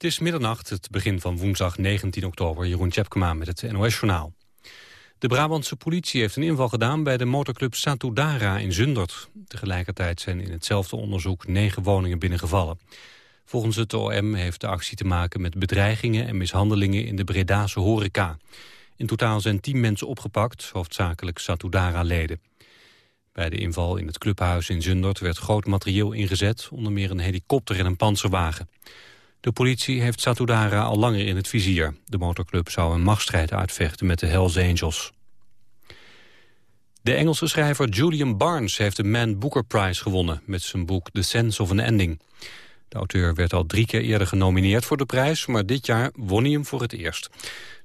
Het is middernacht, het begin van woensdag 19 oktober. Jeroen Tjepkema met het NOS-journaal. De Brabantse politie heeft een inval gedaan bij de motorclub Satudara in Zundert. Tegelijkertijd zijn in hetzelfde onderzoek negen woningen binnengevallen. Volgens het OM heeft de actie te maken met bedreigingen en mishandelingen in de Bredase horeca. In totaal zijn tien mensen opgepakt, hoofdzakelijk Satudara-leden. Bij de inval in het clubhuis in Zundert werd groot materieel ingezet, onder meer een helikopter en een panzerwagen. De politie heeft Satudara al langer in het vizier. De motorclub zou een machtsstrijd uitvechten met de Hells Angels. De Engelse schrijver Julian Barnes heeft de Man Booker Prize gewonnen... met zijn boek The Sense of an Ending. De auteur werd al drie keer eerder genomineerd voor de prijs... maar dit jaar won hij hem voor het eerst.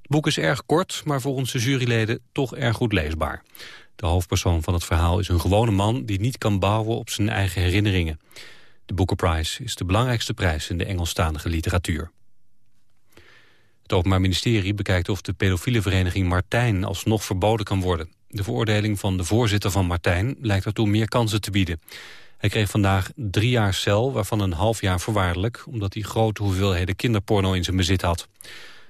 Het boek is erg kort, maar volgens de juryleden toch erg goed leesbaar. De hoofdpersoon van het verhaal is een gewone man... die niet kan bouwen op zijn eigen herinneringen. De Booker Prize is de belangrijkste prijs in de Engelstalige literatuur. Het Openbaar Ministerie bekijkt of de pedofiele vereniging Martijn alsnog verboden kan worden. De veroordeling van de voorzitter van Martijn lijkt ertoe meer kansen te bieden. Hij kreeg vandaag drie jaar cel, waarvan een half jaar voorwaardelijk... omdat hij grote hoeveelheden kinderporno in zijn bezit had.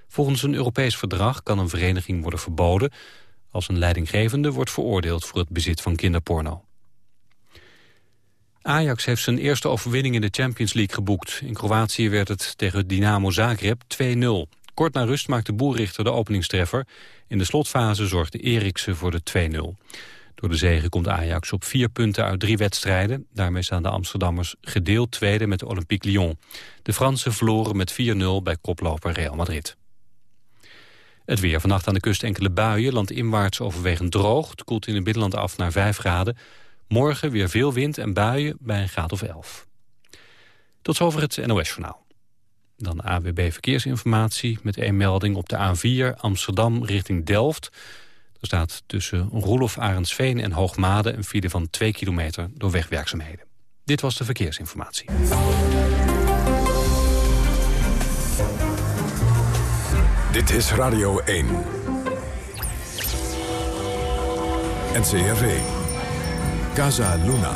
Volgens een Europees verdrag kan een vereniging worden verboden... als een leidinggevende wordt veroordeeld voor het bezit van kinderporno. Ajax heeft zijn eerste overwinning in de Champions League geboekt. In Kroatië werd het tegen Dynamo Zagreb 2-0. Kort na rust maakte Boerrichter de openingstreffer. In de slotfase zorgde Eriksen voor de 2-0. Door de zege komt Ajax op vier punten uit drie wedstrijden. Daarmee staan de Amsterdammers gedeeld tweede met Olympique Lyon. De Fransen verloren met 4-0 bij koploper Real Madrid. Het weer. Vannacht aan de kust enkele buien. Landinwaarts overwegend droog. Het koelt in het binnenland af naar 5 graden. Morgen weer veel wind en buien bij een graad of 11. Tot zover het NOS-journaal. Dan AWB Verkeersinformatie met een melding op de A4 Amsterdam richting Delft. Er staat tussen Roelof Arendsveen en Hoogmade een file van 2 kilometer door wegwerkzaamheden. Dit was de verkeersinformatie. Dit is Radio 1. NCRV. Casa Luna.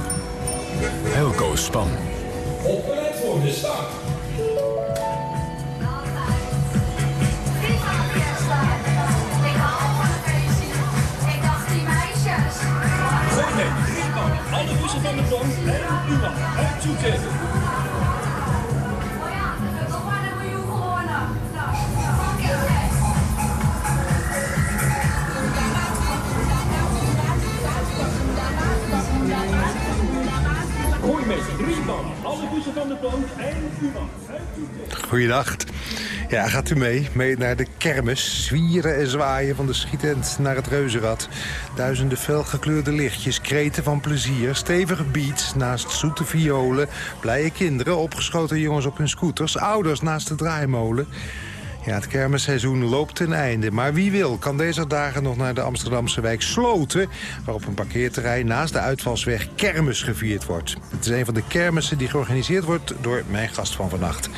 Helco Span. Opgeleid voor de start. Alle bussen van de grond en u mag uitzoeken. Gooi mee, drie man, alle bussen van de grond Goeiedag. Ja, gaat u mee? Mee naar de kermis. Zwieren en zwaaien van de schietent naar het reuzenrad. Duizenden felgekleurde lichtjes, kreten van plezier. Stevige beats naast zoete violen. Blije kinderen, opgeschoten jongens op hun scooters. Ouders naast de draaimolen. Ja, het kermisseizoen loopt ten einde. Maar wie wil, kan deze dagen nog naar de Amsterdamse wijk Sloten... waar op een parkeerterrein naast de uitvalsweg kermis gevierd wordt. Het is een van de kermissen die georganiseerd wordt door mijn gast van vannacht.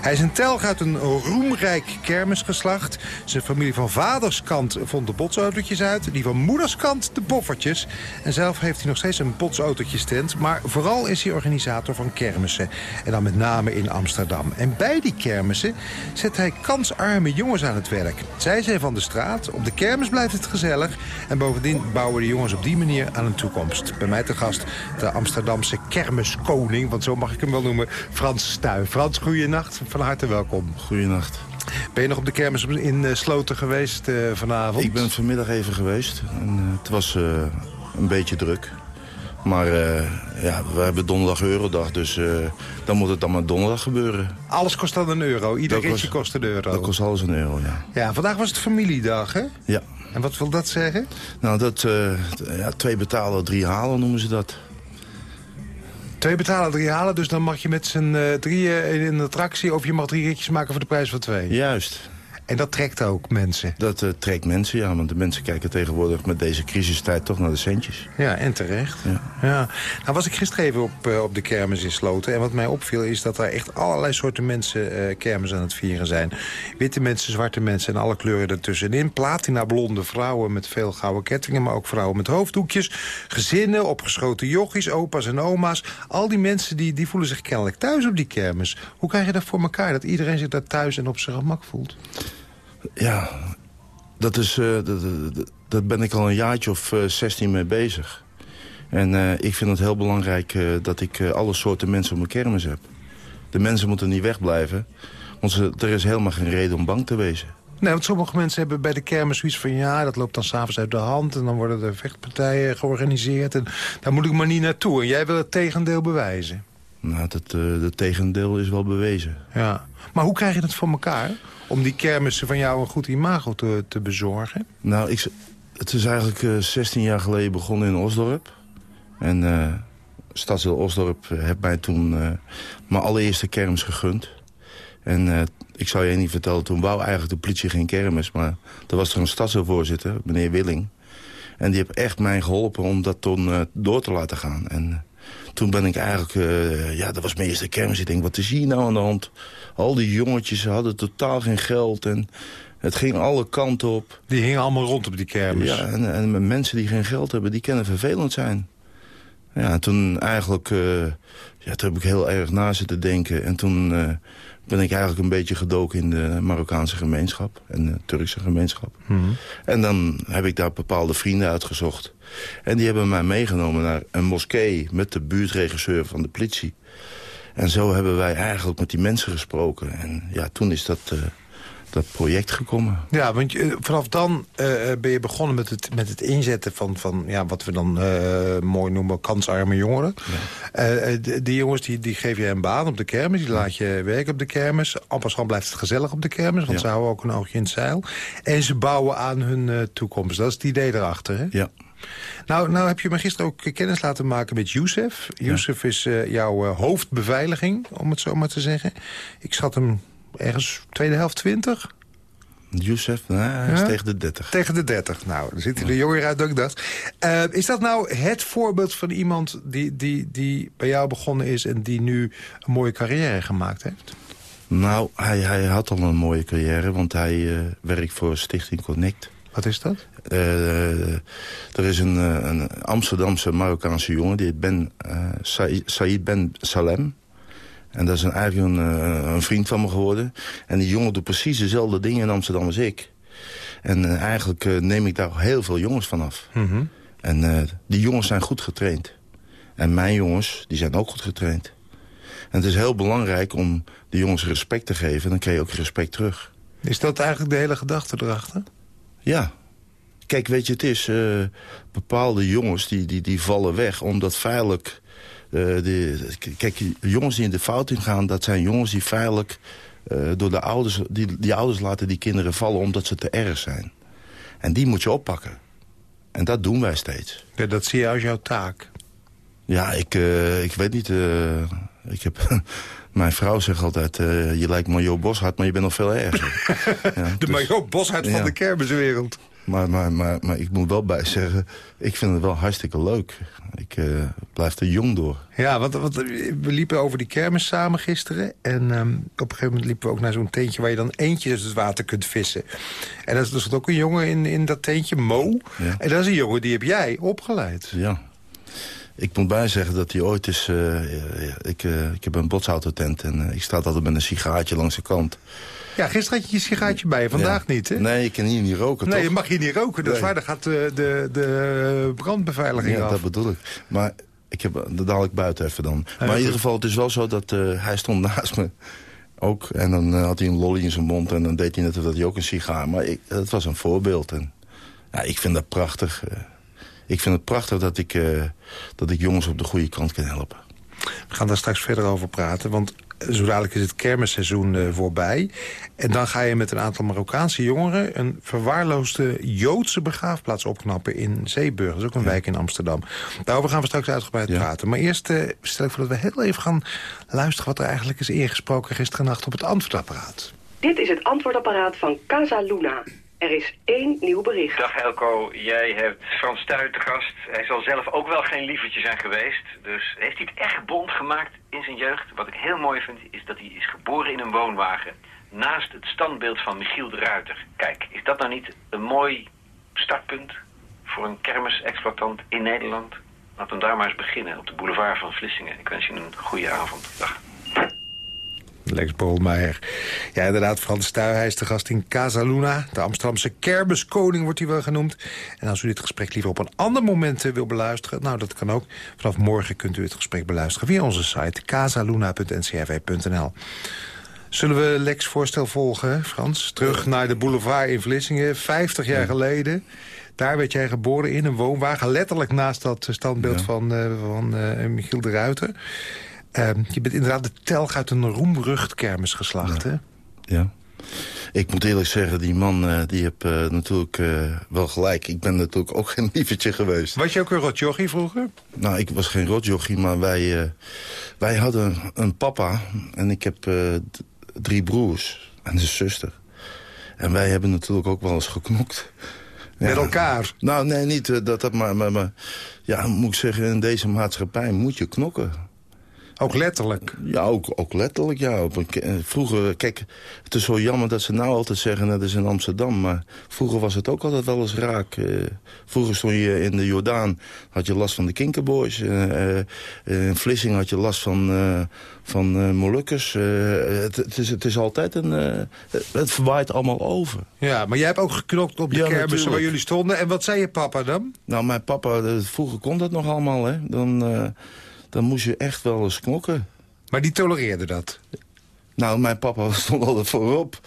Hij is een telg uit een roemrijk kermisgeslacht. Zijn familie van vaderskant vond de botsautootjes uit. Die van moederskant de boffertjes. En zelf heeft hij nog steeds een botsautootjestent. Maar vooral is hij organisator van kermissen. En dan met name in Amsterdam. En bij die kermissen zet hij kansarme jongens aan het werk. Zij zijn van de straat, op de kermis blijft het gezellig... en bovendien bouwen de jongens op die manier aan een toekomst. Bij mij te gast de Amsterdamse kermiskoning, want zo mag ik hem wel noemen, Frans Stuy. Frans, goeienacht, van harte welkom. Goeienacht. Ben je nog op de kermis in eh, Sloten geweest eh, vanavond? Ik ben vanmiddag even geweest. En, eh, het was een beetje druk. Maar eh, ja, we hebben donderdag Eurodag, dus eh, dan moet het dan maar donderdag gebeuren. Alles kost dan een euro, ieder Dat ritje kost- kost een euro. Dat kost alles een euro, ja. Ja, vandaag was het familiedag, hè? Ja. En wat wil dat zeggen? Nou, dat, t- ja, twee betalen, drie halen noemen ze dat. Twee betalen, drie halen, dus dan mag je met z'n drieën in een attractie... of je mag drie ritjes maken voor de prijs van twee. Juist. En dat trekt ook mensen. Dat uh, trekt mensen, ja. Want de mensen kijken tegenwoordig met deze crisistijd toch naar de centjes. Ja, en terecht. Ja. ja. Nou was ik gisteren even op, uh, op de kermis in Sloten. En wat mij opviel is dat er echt allerlei soorten mensen uh, kermis aan het vieren zijn. Witte mensen, zwarte mensen en alle kleuren ertussenin. Platina blonde vrouwen met veel gouden kettingen. Maar ook vrouwen met hoofddoekjes. Gezinnen, opgeschoten jochies, opa's en oma's. Al die mensen die, die voelen zich kennelijk thuis op die kermis. Hoe krijg je dat voor elkaar? Dat iedereen zich daar thuis en op zijn gemak voelt? Ja, dat, is, uh, dat, dat, ben ik al een jaartje of uh, 16 mee bezig. En uh, ik vind het heel belangrijk dat ik alle soorten mensen op mijn kermis heb. De mensen moeten niet wegblijven. Want ze, er is helemaal geen reden om bang te wezen. Nee, want sommige mensen hebben bij de kermis zoiets van... ja, dat loopt dan s'avonds uit de hand... en dan worden er vechtpartijen georganiseerd... en daar moet ik maar niet naartoe. En jij wil het tegendeel bewijzen. Nou, het, het tegendeel is wel bewezen. Ja. Maar hoe krijg je dat voor elkaar? om die kermissen van jou een goed imago te, te bezorgen? Nou, ik, het is eigenlijk uh, 16 jaar geleden begonnen in Osdorp. En uh, Osdorp heeft mij toen mijn allereerste kermis gegund. En ik zou je niet vertellen, toen wou eigenlijk de politie geen kermis. Maar er was er een stadsdeelvoorzitter, meneer Willing. En die heeft echt mij geholpen om dat toen door te laten gaan. En toen ben ik eigenlijk, ja, dat was mijn eerste kermis. Ik denk, wat is hier nou aan de hand? Al die jongetjes hadden totaal geen geld en het ging alle kanten op. Die hingen allemaal rond op die kermis. Ja, en, en mensen die geen geld hebben, die kunnen vervelend zijn. Ja, en toen eigenlijk, uh, ja, toen heb ik heel erg na zitten denken. En toen uh, ben ik eigenlijk een beetje gedoken in de Marokkaanse gemeenschap. En de Turkse gemeenschap. Mm -hmm. En dan heb ik daar bepaalde vrienden uitgezocht. En die hebben mij meegenomen naar een moskee met de buurtregisseur van de politie. En zo hebben wij eigenlijk met die mensen gesproken. En ja, toen is dat, uh, dat project gekomen. Ja, want je, vanaf dan uh, ben je begonnen met het, met het inzetten van, van ja, wat we dan uh, mooi noemen kansarme jongeren. Ja. die jongens die, die geef je een baan op de kermis, die laat je werken op de kermis. En blijft het gezellig op de kermis, want ja. ze houden ook een oogje in het zeil. En ze bouwen aan hun toekomst. Dat is het idee erachter, hè? Ja. Nou, nou heb je me gisteren ook kennis laten maken met Youssef. Youssef is jouw hoofdbeveiliging, om het zo maar te zeggen. Ik schat hem ergens tweede helft twintig. Youssef, nou, hij is ja? tegen de 30. Tegen de 30. Nou, dan ziet hij er jonger uit dan ik dacht. Uh, is dat nou het voorbeeld van iemand die, die, die bij jou begonnen is... en die nu een mooie carrière gemaakt heeft? Nou, hij, hij had al een mooie carrière, want hij werkt voor Stichting Connect. Wat is dat? Uh, er is een, een, Amsterdamse Marokkaanse jongen, die heet Ben, Said Ben Salem. En dat is een, eigenlijk een, een, vriend van me geworden. En die jongen doet precies dezelfde dingen in Amsterdam als ik. En uh, eigenlijk neem ik daar heel veel jongens vanaf. Mm -hmm. En die jongens zijn goed getraind. En mijn jongens, die zijn ook goed getraind. En het is heel belangrijk om de jongens respect te geven. Dan krijg je ook respect terug. Is dat eigenlijk de hele gedachte erachter? Ja. Kijk, weet je, het is... Bepaalde jongens die, die, die vallen weg omdat feitelijk... De, kijk, jongens die in de fout ingaan, dat zijn jongens die feitelijk... Uh, door de ouders, die, die ouders laten die kinderen vallen omdat ze te erg zijn. En die moet je oppakken. En dat doen wij steeds. Ja, dat zie je als jouw taak. Ja, ik, ik weet niet... ik heb... Mijn vrouw zegt altijd, uh, je lijkt Major Boshart, maar je bent nog veel erger. ja, de dus, Major Boshart van ja. de kermiswereld. Maar, maar, maar, maar ik moet wel bij zeggen, ik vind het wel hartstikke leuk. Ik uh, blijf er jong door. Ja, want, want, we liepen over die kermis samen gisteren. En um, op een gegeven moment liepen we ook naar zo'n teentje... waar je dan eentjes uit het water kunt vissen. En er zat ook een jongen in, in dat teentje, Mo. Ja. En dat is een jongen, die heb jij opgeleid. Ja, ik moet bijzeggen dat hij ooit is... Uh, ik, uh, ik heb een botsautotent en ik sta altijd met een sigaartje langs de kant. Ja, gisteren had je je sigaartje bij je, vandaag ja. niet, hè? Nee, ik kan hier niet roken, Nee, toch? je mag hier niet roken, dat is waar. Dan gaat de, de, de brandbeveiliging ja, af. dat bedoel ik. Maar ik heb, dat daal ik buiten even dan. Ja, maar in ieder geval, het is wel zo dat hij stond naast me ook. En dan had hij een lolly in zijn mond en dan deed hij net dat hij ook een sigaar. Maar ik, dat was een voorbeeld. En, ja, ik vind dat prachtig ik vind het prachtig dat ik, dat ik jongens op de goede kant kan helpen. We gaan daar straks verder over praten, want zo dadelijk is het kermisseizoen uh, voorbij. En dan ga je met een aantal Marokkaanse jongeren... een verwaarloosde Joodse begraafplaats opknappen in Zeeburg. Dat is ook een ja. wijk in Amsterdam. Daarover gaan we straks uitgebreid ja. praten. Maar eerst uh, stel ik voor dat we heel even gaan luisteren... wat er eigenlijk is ingesproken gisterennacht op het antwoordapparaat. Dit is het antwoordapparaat van Casa Luna. Er is één nieuw bericht. Dag Elko, jij hebt Frans Stuy te gast. Hij zal zelf ook wel geen lievertje zijn geweest. Dus heeft hij het echt bond gemaakt in zijn jeugd? Wat ik heel mooi vind, is dat hij is geboren in een woonwagen. Naast het standbeeld van Michiel de Ruiter. Kijk, is dat nou niet een mooi startpunt voor een kermisexploitant in Nederland? Laten we daar maar eens beginnen, op de boulevard van Vlissingen. Ik wens je een goede avond. Dag. Lex Bolmeijer. Ja, inderdaad, Frans Stuy, hij is de gast in Casa Luna. De Amsterdamse kermiskoning wordt hij wel genoemd. En als u dit gesprek liever op een ander moment eh, wil beluisteren... nou, dat kan ook. Vanaf morgen kunt u het gesprek beluisteren via onze site... casaluna.ncrv.nl. Zullen we Lex voorstel volgen, Frans? Terug naar de boulevard in Vlissingen, 50 jaar geleden. Daar werd jij geboren in een woonwagen, letterlijk naast dat standbeeld Ja. van, eh, van eh, Michiel de Ruiter. Eh, je bent inderdaad de telg uit een roemrucht kermis geslacht, hè? Ja. Ik moet eerlijk zeggen, die man eh, die heb eh, natuurlijk eh, wel gelijk. Ik ben natuurlijk ook geen lievertje geweest. Was je ook een rotjochie vroeger? Nou, ik was geen rotjochie, maar wij, wij hadden een papa en ik heb drie broers en een zuster. En wij hebben natuurlijk ook wel eens geknokt. Met Ja. elkaar? Nou, nee, niet dat, dat maar, maar, maar... Ja, moet ik zeggen, in deze maatschappij moet je knokken. Ook letterlijk. Ja, ook, ook letterlijk, ja. Eh, vroeger, kijk, het is zo jammer dat ze nou altijd zeggen... dat is in Amsterdam, maar vroeger was het ook altijd wel eens raak. Eh, vroeger stond je in de Jordaan, had je last van de kinkerboys. Eh, in Vlissingen had je last van, van Molukkers. Het, het, is, het is altijd een... het- verwaait allemaal over. Ja, maar jij hebt ook geknokt op de Ja, waar jullie stonden. En wat zei je papa dan? Nou, mijn papa, vroeger kon dat nog allemaal, hè. Dan, dan moest je echt wel eens knokken. Maar die tolereerde dat. Nou, mijn papa stond altijd voorop.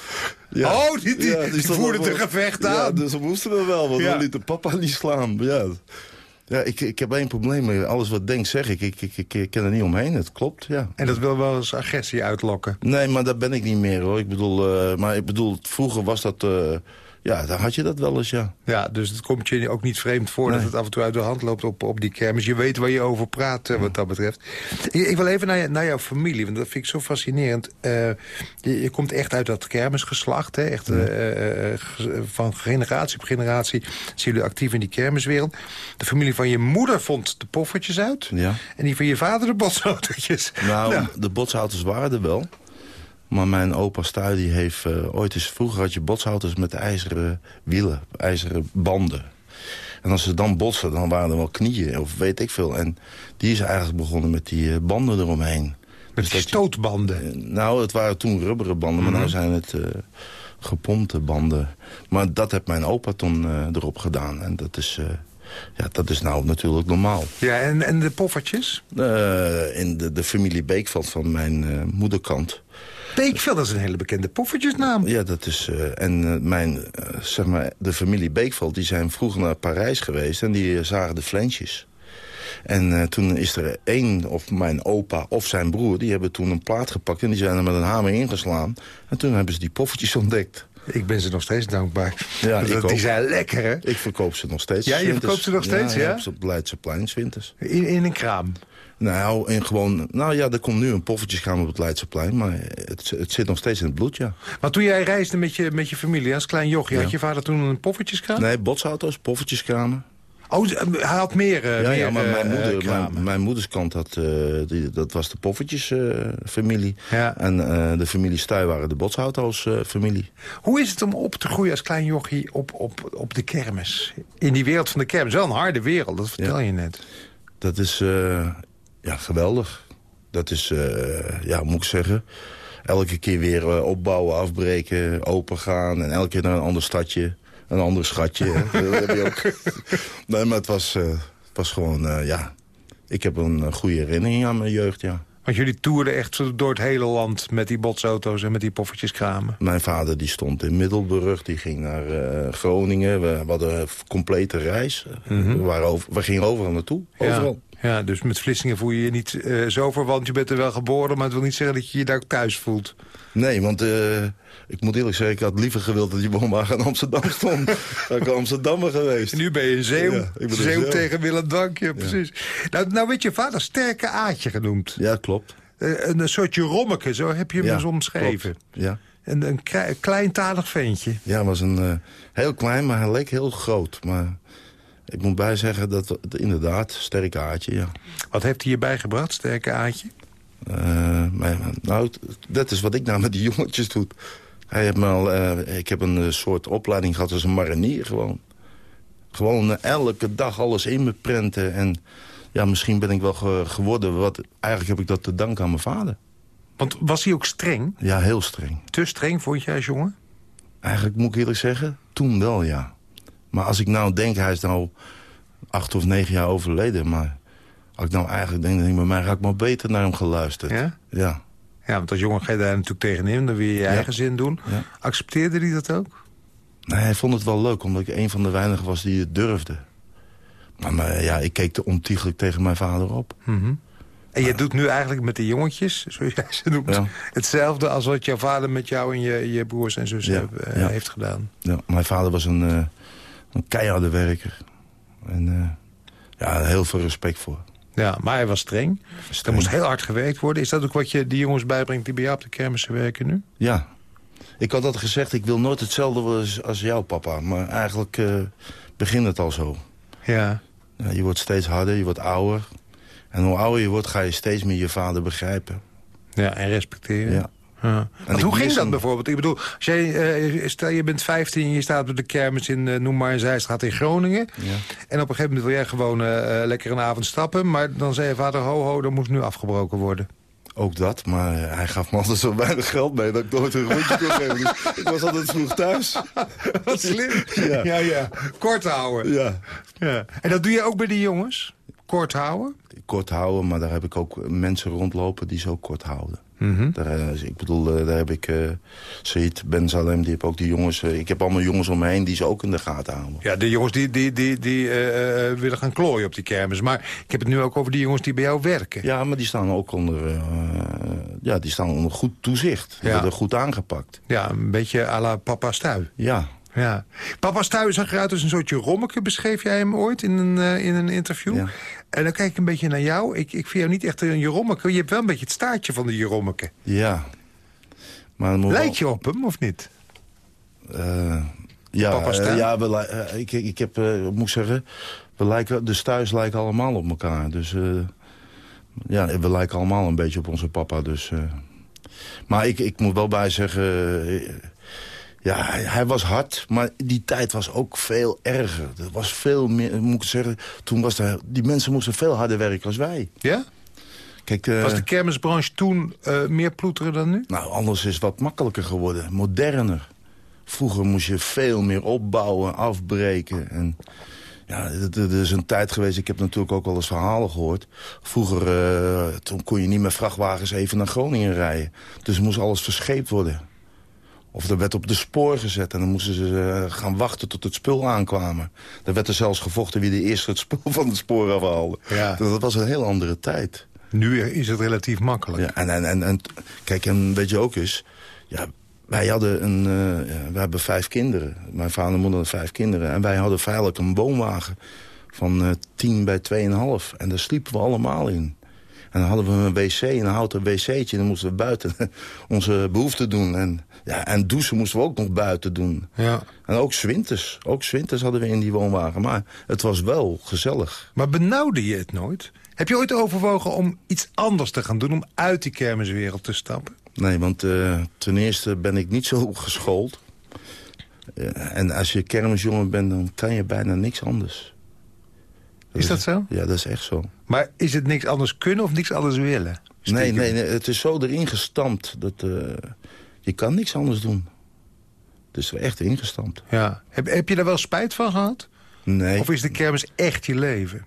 Ja. Oh, die- die- voerde het voor- gevecht Ja, aan. dus we moesten we wel, want Ja. we lieten papa niet slaan. Ja, ja ik, ik heb één probleem. mee. Alles wat ik denk, zeg ik. Ik, ik, ik, ik ken er niet omheen. Het klopt, ja. En dat wil wel eens agressie uitlokken. Nee, maar dat ben ik niet meer, hoor. Ik bedoel, eh, maar ik bedoel, vroeger was dat... eh, ja, dan had je dat wel eens, ja. Ja, dus het komt je ook niet vreemd voor dat het af en toe uit de hand loopt op, op die kermis. Je weet waar je over praat, eh, wat dat betreft. Ik, ik wil even naar, je- naar jouw familie, want dat vind ik zo fascinerend. Eh, je, je komt echt uit dat kermisgeslacht, hè? Echt, eh, van generatie op generatie zijn jullie actief in die kermiswereld. De familie van je moeder vond de poffertjes uit. Ja. En die van je vader de botsautootjes. Nou, de botsauto's waren er wel. Maar mijn opa Stuy die heeft eh, ooit eens... Vroeger had je botsauto's met ijzeren wielen, ijzeren banden. En als ze dan botsen, dan waren er wel knieën of weet ik veel. En die is eigenlijk begonnen met die eh, banden eromheen. met Dus je- stootbanden. Eh, Nou, het waren toen rubberen banden, maar nu zijn het gepompte banden. Maar dat heeft mijn opa toen erop gedaan. En dat is, ja, dat is nou natuurlijk normaal. Ja, en, en de poffertjes? In de, de familie Beekveld van mijn moederkant... Beekveld, dat is een hele bekende poffertjesnaam. Ja, dat is... eh, en eh, mijn, eh, zeg maar, de familie Beekveld, die zijn vroeger naar Parijs geweest... en die zagen de flensjes. En toen is er één, of mijn opa of zijn broer... die hebben toen een plaat gepakt en die zijn er met een hamer ingeslaan. En toen hebben ze die poffertjes ontdekt. Ik ben ze nog steeds dankbaar. Ja, Dat- die zijn lekker, hè? Ik verkoop ze nog steeds. Ja, je winters. verkoopt ze nog steeds, ja? op het Leidseplein, 's winters. In, in een kraam. Nou, en gewoon, nou ja, er komt nu een poffertjeskraam op het Leidseplein... maar het, het zit nog steeds in het bloed, ja. Maar toen jij reisde met je, met je familie als klein jochie... Ja. had je vader toen een poffertjeskraam? Nee, botsauto's, poffertjeskramen. Oh, z- hij had meer, eh, Ja, meer ja, maar mijn, eh, moeder, mijn, mijn moeders kant, had, eh, die, dat was de poffertjesfamilie. Ja. En eh, de familie Stuy waren de botsauto's eh, familie. Hoe is het om op te groeien als klein jochie op, op, op de kermis? In die wereld van de kermis. Wel een harde wereld, dat vertel je net. Dat is eh, ja, geweldig. Dat is, eh, ja, moet ik zeggen... Elke keer weer eh, opbouwen, afbreken, opengaan... en elke keer naar een ander stadje, een ander schatje. hè. dat heb je ook. Nee, maar het was, eh, het was gewoon, eh, ja... Ik heb een eh, goede herinnering aan mijn jeugd, ja. Want jullie toerden echt zo door het hele land met die botsauto's en met die poffertjeskramen. Mijn vader die stond in Middelburg, die ging naar Groningen. We, we hadden een complete reis. we, waren over, we gingen overal naartoe, overal. Ja, ja, dus met Vlissingen voel je je niet eh, zo verwant. Je bent er wel geboren, maar het wil niet zeggen dat je je daar ook thuis voelt. Nee, want eh, ik moet eerlijk zeggen, ik had liever gewild dat die woonwagen in Amsterdam stond. dan ik Amsterdammer geweest. En nu ben je een zeeuw. Ja, ik ben een zeeuw zeeuw. tegen Willem Dankje, precies. Nou, nou werd je vader sterke aatje genoemd. Ja, klopt. Eh, een, een soortje rommeke, zo heb je hem Ja, eens omschreven. klopt. Ja. een, een kleintalig ventje. Ja, hij was een eh, heel klein, maar hij leek heel groot. Maar ik moet bijzeggen dat het inderdaad, sterk aardje, ja. Wat heeft hij je bijgebracht, sterke aardje? Eh, maar, nou, dat is wat ik nou met die jongetjes doe. Hij heeft me al, eh, ik heb een eh, soort opleiding gehad als een marinier gewoon. Gewoon elke dag alles in me prenten. En ja, misschien ben ik wel ge- geworden. Wat, eigenlijk heb ik dat te danken aan mijn vader. Want was hij ook streng? Ja, heel streng. Te streng, vond je als jongen? Eigenlijk moet ik eerlijk zeggen, toen wel, ja. Maar als ik nou denk, hij is nou acht of negen jaar overleden. Maar als ik nou eigenlijk denk, denk ik, bij mij ga ik maar beter naar hem geluisterd. Ja? Ja. Ja, want als jongen ga je daar natuurlijk tegenin. Dan wil je je eigen zin doen. Ja. Accepteerde hij dat ook? Nee, hij vond het wel leuk, omdat ik een van de weinigen was die het durfde. Maar, maar ja, ik keek te ontiegelijk tegen mijn vader op. En je doet nu eigenlijk met de jongetjes, zoals jij ze noemt... Ja. hetzelfde als wat jouw vader met jou en je, je broers en zussen Ja, heb- eh, ja. heeft gedaan. Ja, mijn vader was een, een keiharde werker. En eh, ja, heel veel respect voor. Ja, maar hij was streng. Er Streng. moest heel hard gewerkt worden. Is dat ook wat je die jongens bijbrengt die bij jou op de kermissen werken nu? Ja. Ik had dat gezegd, ik wil nooit hetzelfde worden als, als jouw papa. Maar eigenlijk eh, begint het al zo. Ja. Ja, je wordt steeds harder, je wordt ouder. En hoe ouder je wordt, ga je steeds meer je vader begrijpen. Ja, en respecteren. Ja. Ja. Want hoe ging dat bijvoorbeeld? Ik bedoel, als jij, eh, stel je bent 15 en je staat op de kermis in, eh, noem maar een zijstraat in Groningen. Ja. En op een gegeven moment wil jij gewoon eh, lekker een avond stappen. Maar dan zei je vader, ho ho, dat moest nu afgebroken worden. Ook dat, maar hij gaf me altijd zo weinig geld mee... dat ik nooit een rondje kon geven. Dus ik was altijd vroeg thuis. Wat slim. Ja. ja, ja. Kort houden. Ja. Ja. En dat doe je ook bij die jongens? Kort houden? Kort houden, maar daar heb ik ook mensen rondlopen die zo kort houden. Mhm. Daar, eh, ik bedoel, eh, daar heb ik uh, Said Ben Salem, die heb ook die jongens... eh, ik heb allemaal jongens om me heen die ze ook in de gaten houden. Ja, de jongens die, die, die, die eh, eh, willen gaan klooien op die kermis. Maar ik heb het nu ook over die jongens die bij jou werken. Ja, maar die staan ook onder, eh, ja, die staan onder goed toezicht. Die Ja. worden goed aangepakt. Ja, een beetje à la papa Stuy. Ja, Ja. Papa Stuy zag eruit als een soortje rommeke, beschreef jij hem ooit in een, eh, in een interview. Ja. En dan kijk ik een beetje naar jou. Ik, ik vind jou niet echt een jerommeke. Je hebt wel een beetje het staartje van de jerommeke. ja. Maar moet Lijkt je op hem, of niet? Eh, ja, eh, ja we, eh, ik, ik heb, moet zeggen, we lijken, de stuis lijken allemaal op elkaar. Dus ja, we lijken allemaal een beetje op onze papa. Dus. Maar ik, ik moet wel bij zeggen, ja, hij, was hard, maar die tijd was ook veel erger. Dat was veel meer, moet ik zeggen, toen was er, die mensen moesten veel harder werken als wij. Ja? Kijk, eh, Was de kermisbranche toen eh, meer ploeteren dan nu? nou, alles is wat makkelijker geworden, moderner. Vroeger moest je veel meer opbouwen, afbreken. En ja, het is een tijd geweest, ik heb natuurlijk ook wel eens verhalen gehoord. Vroeger eh, toen kon je niet met vrachtwagens even naar Groningen rijden. Dus moest alles verscheept worden. Of er werd op de spoor gezet en dan moesten ze eh, gaan wachten tot het spul aankwamen. Er werd er zelfs gevochten wie de eerste het spul van het spoor afhaalde. Ja. Dat was een heel andere tijd. Nu is het relatief makkelijk. Ja, en, en, en, en kijk, en weet je ook eens... Ja, wij hadden een... ja, we hebben vijf kinderen. Mijn vader en moeder hadden vijf kinderen. En wij hadden feitelijk een woonwagen van eh 10 bij 2,5. En daar sliepen we allemaal in. En dan hadden we een wc, een houten wc'tje. En dan moesten we buiten onze behoeften doen. En, ja, en douchen moesten we ook nog buiten doen. Ja. En ook zwinters. Ook zwinters hadden we in die woonwagen. Maar het was wel gezellig. Maar benauwde je het nooit? Heb je ooit overwogen om iets anders te gaan doen... om uit die kermiswereld te stappen? Nee, want eh, ten eerste ben ik niet zo geschoold. Eh, en als je kermisjongen bent, dan kan je bijna niks anders. Is dat zo? Ja, dat is echt zo. Maar is het niks anders kunnen of niks anders willen? Nee, nee, het is zo erin gestampt dat eh, je kan niks anders doen. Is er echt ingestampt. Ja. Heb, heb je daar wel spijt van gehad? Nee, Of is de kermis echt je leven?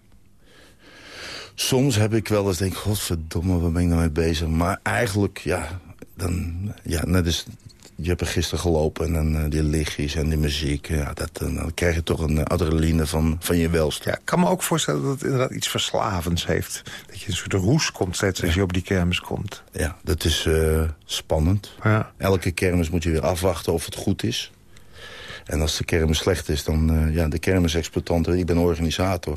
soms heb ik wel eens denk, godverdomme, waar ben ik nou mee bezig? Maar eigenlijk, ja, dan, ja, net is, je hebt er gisteren gelopen en eh, die lichtjes en die muziek. Ja, dat, dan, dan krijg je toch een eh, adrenaline van, van je welst. Ja, ik kan me ook voorstellen dat het inderdaad iets verslavends heeft. Dat je een soort roes komt steeds als je op die kermis komt. Ja, dat is eh, spannend. Ja. Elke kermis moet je weer afwachten of het goed is. En als de kermis slecht is, dan ja, de kermisexploitanten, ik ben organisator...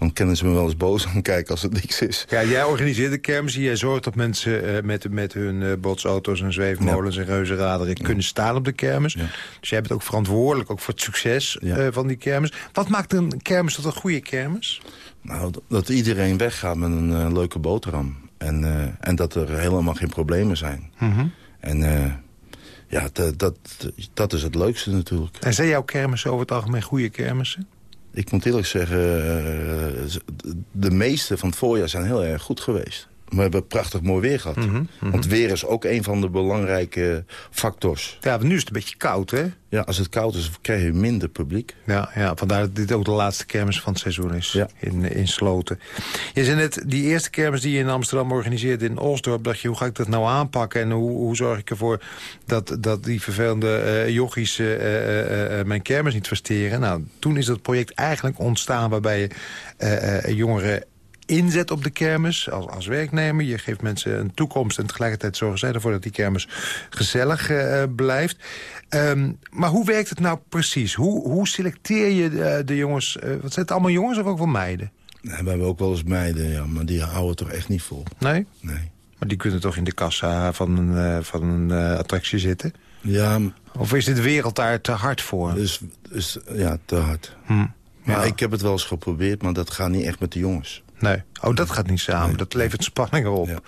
dan kennen ze me wel eens boos aan kijken als het niks is. Ja, jij organiseert de kermis, jij zorgt dat mensen uh, met, met hun uh, botsauto's en zweefmolens ja. en reuzenraderen ja. kunnen staan op de kermis. Ja. Dus jij bent ook verantwoordelijk ook voor het succes van die kermis. Wat maakt een kermis tot een goede kermis? Nou, dat iedereen weggaat met een leuke boterham. En, en dat er helemaal geen problemen zijn. Mm -hmm. En ja, dat, dat, dat is het leukste natuurlijk. En zijn jouw kermissen over het algemeen goede kermissen? Ik moet eerlijk zeggen, de meeste van het voorjaar zijn heel erg goed geweest. We hebben prachtig mooi weer gehad. Mm -hmm, mm -hmm. Want weer is ook een van de belangrijke factors. Ja, nu is het een beetje koud, hè? Ja, als het koud is, krijg je minder publiek. Ja, ja vandaar dat dit ook de laatste kermis van het seizoen is. Ja. In, in Sloten. Je zei net, die eerste kermis die je in Amsterdam organiseerde in Osdorp... dacht je, hoe ga ik dat nou aanpakken? En hoe, hoe zorg ik ervoor dat, dat die vervelende uh, jochies uh, uh, mijn kermis niet versteren? Nou, toen is dat project eigenlijk ontstaan... waarbij je jongeren inzet op de kermis als, als werknemer. Je geeft mensen een toekomst en tegelijkertijd zorgen zij ervoor dat die kermis gezellig uh, blijft. Um, maar hoe werkt het nou precies? Hoe, hoe selecteer je de, de jongens? Uh, wat zijn het allemaal jongens of ook wel meiden? Nee, we hebben ook wel eens meiden, ja, maar die houden toch echt niet vol. Nee? Nee. Maar die kunnen toch in de kassa van een, uh, van een attractie zitten? Ja. Of is dit wereld daar te hard voor? Dus, dus ja, te hard. Hm. Ja. ja. ik heb het wel eens geprobeerd, maar dat gaat niet echt met de jongens. Nee. Oh, dat gaat niet samen. Nee. Dat levert spanningen op. Ja,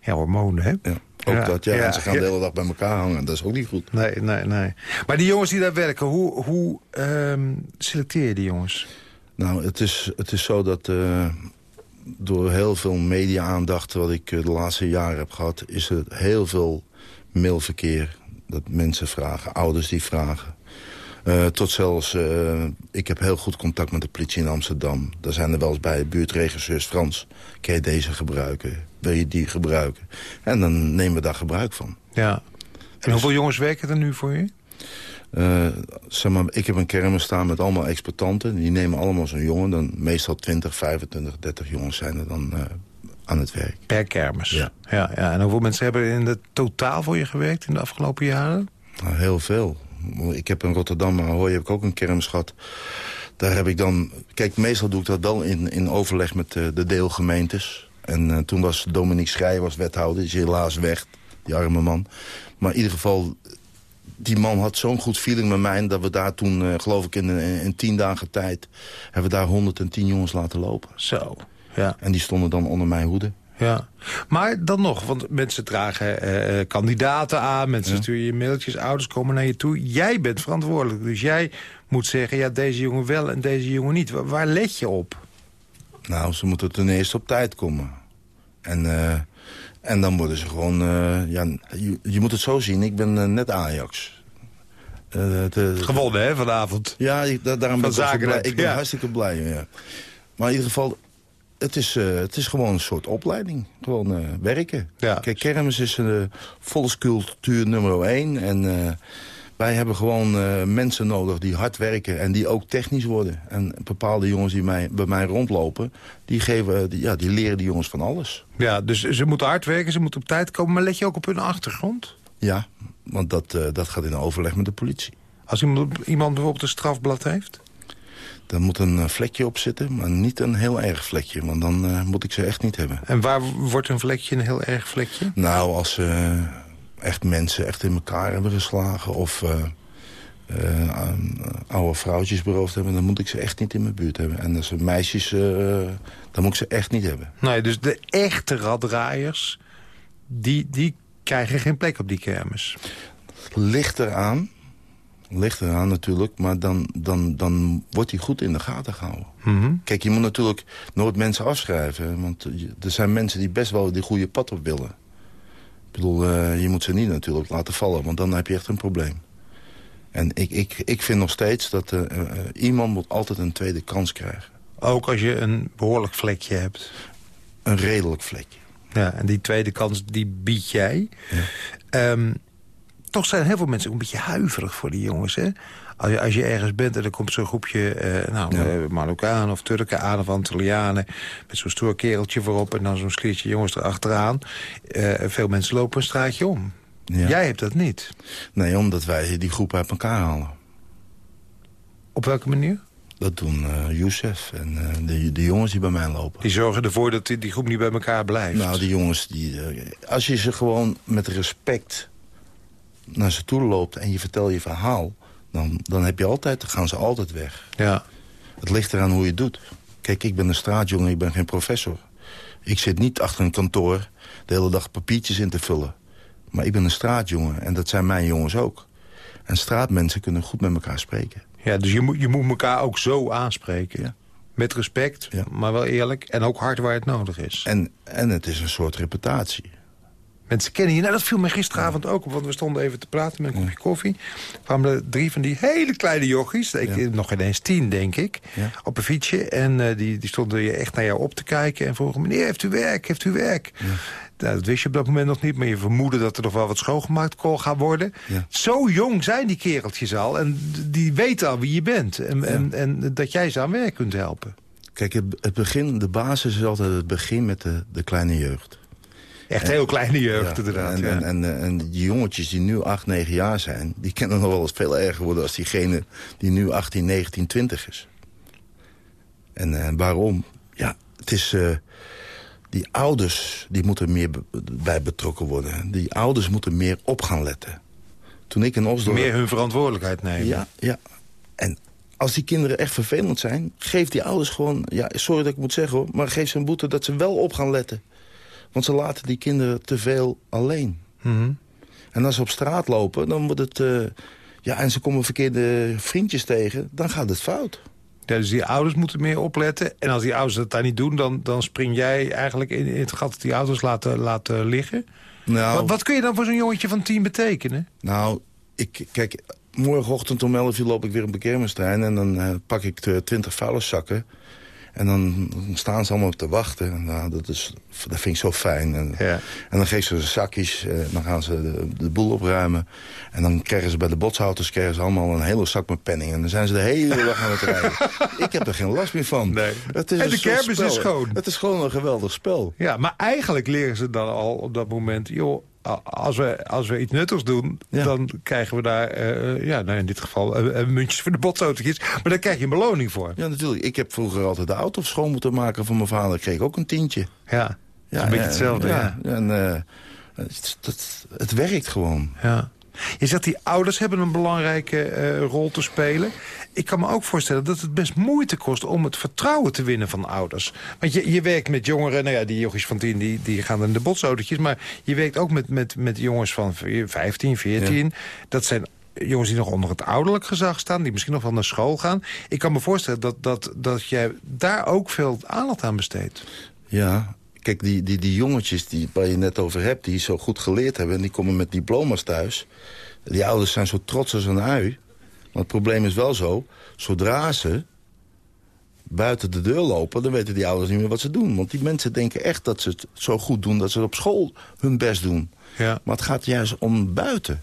ja hormonen, hè? Ja. Ook ja, dat, ja. En ze gaan de hele dag bij elkaar hangen. Dat is ook niet goed. Nee, nee, nee. Maar die jongens die daar werken, hoe, hoe um, selecteer je die jongens? Nou, het is, het is zo dat uh, door heel veel media-aandacht... wat ik de laatste jaren heb gehad... is er heel veel mailverkeer. Dat mensen vragen, ouders die vragen. Uh, tot zelfs, uh, ik heb heel goed contact met de politie in Amsterdam. Daar zijn er wel eens bij buurtregisseurs Frans. Kan je deze gebruiken? Wil je die gebruiken? En dan nemen we daar gebruik van. Ja. En dus, hoeveel jongens werken er nu voor je? Uh, zeg maar, ik heb een kermis staan met allemaal exportanten. Die nemen allemaal zo'n jongen. Dan meestal 20, 25, 30 jongens zijn er dan aan het werk. Per kermis? Ja. ja. Ja, En hoeveel mensen hebben in het totaal voor je gewerkt in de afgelopen jaren? Nou, heel veel. Ik heb in Rotterdam, Ahoy, heb ik ook een kermis gehad. Daar heb ik dan... Kijk, meestal doe ik dat wel in, in overleg met de, de deelgemeentes. En uh, toen was Dominique Schrij was wethouder. Die is helaas weg, die arme man. Maar in ieder geval, die man had zo'n goed feeling met mij... dat we daar toen, uh, geloof ik, in, in tien dagen tijd... hebben we daar 110 jongens laten lopen. Zo, ja. En die stonden dan onder mijn hoede. Ja, maar dan nog, want mensen dragen uh, kandidaten aan... mensen ja. sturen je mailtjes, ouders komen naar je toe. Jij bent verantwoordelijk, dus jij moet zeggen... ja, deze jongen wel en deze jongen niet. Waar, waar let je op? Nou, ze moeten ten eerste op tijd komen. En, uh, en dan worden ze gewoon... ja, je, je, moet het zo zien, ik ben net Ajax. De, Gewonnen, hè, vanavond? Ja, ik, daarom ben ik, blij. ik ben ja. hartstikke blij. Ja. Maar in ieder geval, het is, uh, het is gewoon een soort opleiding. Gewoon uh, werken. Ja. Kijk, kermis is een uh, volkscultuur nummer één. En wij hebben gewoon mensen nodig die hard werken en die ook technisch worden. En bepaalde jongens die mij, bij mij rondlopen, die, geven, die, ja, die leren die jongens van alles. Ja, dus ze moeten hard werken, ze moeten op tijd komen. Maar let je ook op hun achtergrond? Ja, want dat, dat gaat in overleg met de politie. Als iemand, iemand bijvoorbeeld een strafblad heeft? Er moet een vlekje op zitten, maar niet een heel erg vlekje. Want dan uh, moet ik ze echt niet hebben. En waar wordt een vlekje een heel erg vlekje? Nou, als ze uh, echt mensen echt in elkaar hebben geslagen... of uh, oude vrouwtjes beroofd hebben... dan moet ik ze echt niet in mijn buurt hebben. En als ze meisjes, dan moet ik ze echt niet hebben. Nee, dus de echte raddraaiers... die, die krijgen geen plek op die kermis. Ligt eraan ligt eraan natuurlijk, maar dan, dan, dan wordt hij goed in de gaten gehouden. Mm -hmm. Kijk, je moet natuurlijk nooit mensen afschrijven. Want er zijn mensen die best wel die goede pad op willen. Ik bedoel, uh, je moet ze niet natuurlijk laten vallen, want dan heb je echt een probleem. En ik, ik, ik vind nog steeds dat uh, uh, iemand moet altijd een tweede kans krijgen. Ook als je een behoorlijk vlekje hebt? Een redelijk vlekje. Ja, en die tweede kans, die bied jij. Ja. Um, toch zijn heel veel mensen ook een beetje huiverig voor die jongens. Hè? Als, je, als je ergens bent en er komt zo'n groepje uh, nou, Ja. uh, Marokkanen of Turken aan of Antillianen... met zo'n stoer kereltje voorop en dan zo'n sliertje jongens erachteraan. Uh, veel mensen lopen een straatje om. Ja. Jij hebt dat niet. Nee, omdat wij die groepen uit elkaar halen. Op welke manier? Dat doen uh, Youssef en uh, de, de jongens die bij mij lopen. Die zorgen ervoor dat die, die groep niet bij elkaar blijft? Nou, die jongens, die, uh, als je ze gewoon met respect naar ze toe loopt... en je vertelt je verhaal, dan, dan heb je altijd, dan gaan ze altijd weg. Ja. Het ligt eraan hoe je het doet. Kijk, ik ben een straatjongen, ik ben geen professor. Ik zit niet achter een kantoor de hele dag papiertjes in te vullen. Maar ik ben een straatjongen en dat zijn mijn jongens ook. En straatmensen kunnen goed met elkaar spreken. Ja, dus je moet, je moet elkaar ook zo aanspreken. Ja. Met respect, Ja. maar wel eerlijk. En ook hard waar het nodig is. En, en het is een soort reputatie. Mensen kennen je. Nou, dat viel me gisteravond ook op. Want we stonden even te praten met een kopje koffie. kwamen er drie van die hele kleine jochies. Ik. Nog ineens tien, denk ik. Op een fietsje. En eh, die, die stonden je echt naar jou op te kijken. En vroegen, meneer, heeft u werk? Heeft u werk? Nou, dat wist je op dat moment nog niet. Maar je vermoedde dat er nog wel wat schoongemaakt kon gaan worden. Ja. Zo jong zijn die kereltjes al. En die weten al wie je bent. En, en, en dat jij ze aan werk kunt helpen. Kijk, het, het begin, de basis is altijd het begin met de, de kleine jeugd. Echt heel kleine jeugd, inderdaad. En, en, en, en die jongetjes die nu 8, 9 jaar zijn... die kunnen nog wel eens veel erger worden... als diegene die nu 18, 19, 20 is. En eh, waarom? Ja, het is... eh, die ouders die moeten meer be- bij betrokken worden. Die ouders moeten meer op gaan letten. Toen ik in Osdorp... Meer hun verantwoordelijkheid nemen. Ja, ja. En als die kinderen echt vervelend zijn... geef die ouders gewoon... Ja, sorry dat ik moet zeggen hoor... maar geef ze een boete dat ze wel op gaan letten. Want ze laten die kinderen te veel alleen. Mhm. En als ze op straat lopen, dan wordt het... eh, ja, en ze komen verkeerde vriendjes tegen, dan gaat het fout. Ja, dus die ouders moeten meer opletten. En als die ouders dat daar niet doen, dan, dan spring jij eigenlijk in, in het gat dat die ouders laten, laten liggen. Nou, Wat, wat kun je dan voor zo'n jongetje van tien betekenen? nou ik, kijk, morgenochtend om 11 uur loop ik weer op de kermistrein... en dan eh, pak ik de 20 vuilniszakken. En dan, dan staan ze allemaal op te wachten. En, nou, dat, is, dat vind ik zo fijn. En, Ja. en dan geven ze zakjes, eh, dan gaan ze de, de boel opruimen. En dan krijgen ze bij de botshouders krijgen ze allemaal een hele zak met penningen. En dan zijn ze de hele dag aan het rijden. ik heb er geen last meer van. Nee. Het is En de kermis is schoon. Het is gewoon een geweldig spel. Ja, maar eigenlijk leren ze dan al op dat moment... joh, als we, als we iets nuttigs doen, Ja. dan krijgen we daar... eh, ja, nou in dit geval eh, eh, muntjes voor de botsautootjes. Maar daar krijg je een beloning voor. Ja, natuurlijk. Ik heb vroeger altijd de auto schoon moeten maken voor mijn vader. Ik kreeg ook een tientje. Ja, ja een beetje hetzelfde. Ja. En, eh, het, het, het werkt gewoon. Ja. Je zegt die ouders hebben een belangrijke eh, rol te spelen. Ik kan me ook voorstellen dat het best moeite kost om het vertrouwen te winnen van ouders. Want je, je werkt met jongeren, nou ja, die jochies van 10 die, die gaan in de botsautootjes. Maar je werkt ook met, met, met jongens van 15, 14. Dat zijn jongens die nog onder het ouderlijk gezag staan. Die misschien nog wel naar school gaan. Ik kan me voorstellen dat, dat, dat jij daar ook veel aandacht aan besteedt. Ja, kijk, die, die, die jongetjes die, waar je net over hebt... die zo goed geleerd hebben en die komen met diploma's thuis... die ouders zijn zo trots als een ui. Maar het probleem is wel zo... zodra ze buiten de deur lopen... dan weten die ouders niet meer wat ze doen. Want die mensen denken echt dat ze het zo goed doen... dat ze op school hun best doen. Ja. Maar het gaat juist om buiten.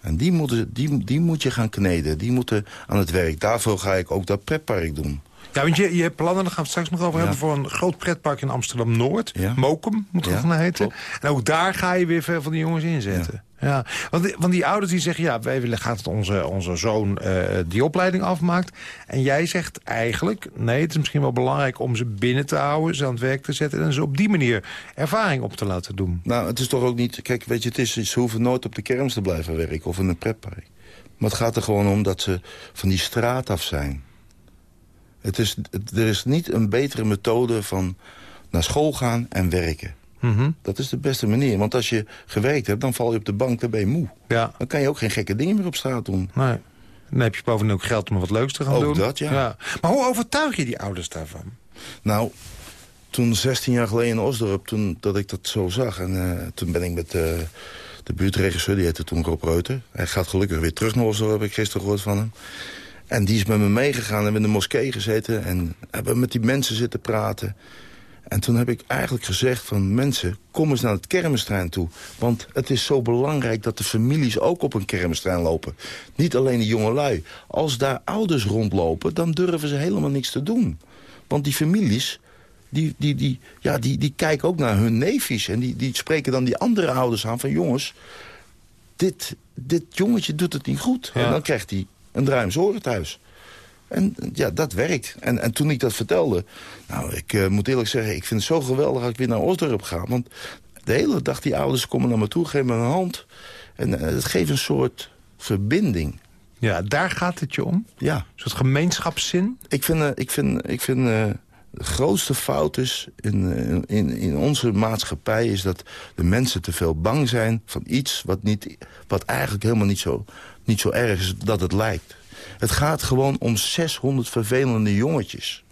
En die, moeten, die, die moet je gaan kneden. Die moeten aan het werk. Daarvoor ga ik ook dat pretpark doen. Ja, want je, je hebt plannen, daar gaan we het straks nog over hebben... voor een groot pretpark in Amsterdam-Noord. Mokum moet het gaan heten. klopt. En ook daar ga je weer veel van die jongens inzetten. Ja. Want, die, want die ouders die zeggen... ja, wij willen graag dat onze, onze zoon eh, die opleiding afmaakt. En jij zegt eigenlijk... nee, het is misschien wel belangrijk om ze binnen te houden... ze aan het werk te zetten... en ze op die manier ervaring op te laten doen. Nou, het is toch ook niet... Kijk, weet je, het is, ze hoeven nooit op de kermis te blijven werken of in een pretpark. Maar het gaat er gewoon om dat ze van die straat af zijn. Het is, het- er is niet een betere methode van naar school gaan en werken. Mhm. Dat is de beste manier. Want als je gewerkt hebt, dan val je op de bank, dan ben je moe. Ja, Dan kan je ook geen gekke dingen meer op straat doen. nee. Dan heb je bovendien ook geld om wat leuks te gaan Ook doen. dat, ja. Maar hoe overtuig je die ouders daarvan? Nou, toen 16 jaar geleden in Osdorp, toen dat ik dat zo zag... en eh, toen ben ik met eh, de buurtregisseur, die heette toen Rob Reuter. Hij gaat gelukkig weer terug naar Osdorp, heb ik gisteren gehoord van hem. En die is met me meegegaan en we in de moskee gezeten... en hebben met die mensen zitten praten. En toen heb ik eigenlijk gezegd van... mensen, kom eens naar het kermistrein toe. Want het is zo belangrijk dat de families ook op een kermistrein lopen. Niet alleen de jongelui. Als daar ouders rondlopen, dan durven ze helemaal niks te doen. Want die families, die, die, die, ja, die, die kijken ook naar hun neefjes. En die, die spreken dan die andere ouders aan van... jongens, dit, dit jongetje doet het niet goed. Ja. En dan krijgt hij een druim zoren thuis. En ja, dat werkt. En, en toen ik dat vertelde... Nou, ik eh, moet eerlijk zeggen, ik vind het zo geweldig dat ik weer naar Osdorp ga. Want de hele dag die ouders komen naar me toe, geven me een hand. En eh, het geeft een soort verbinding. Ja, daar gaat het je om? Ja. Een soort gemeenschapszin? Ik vind, eh, ik vind, ik vind de grootste fout is in, in, in onze maatschappij... is dat de mensen te veel bang zijn van iets wat, niet, wat eigenlijk helemaal niet zo, niet zo erg is dat het lijkt. Het gaat gewoon om 600 vervelende jongetjes.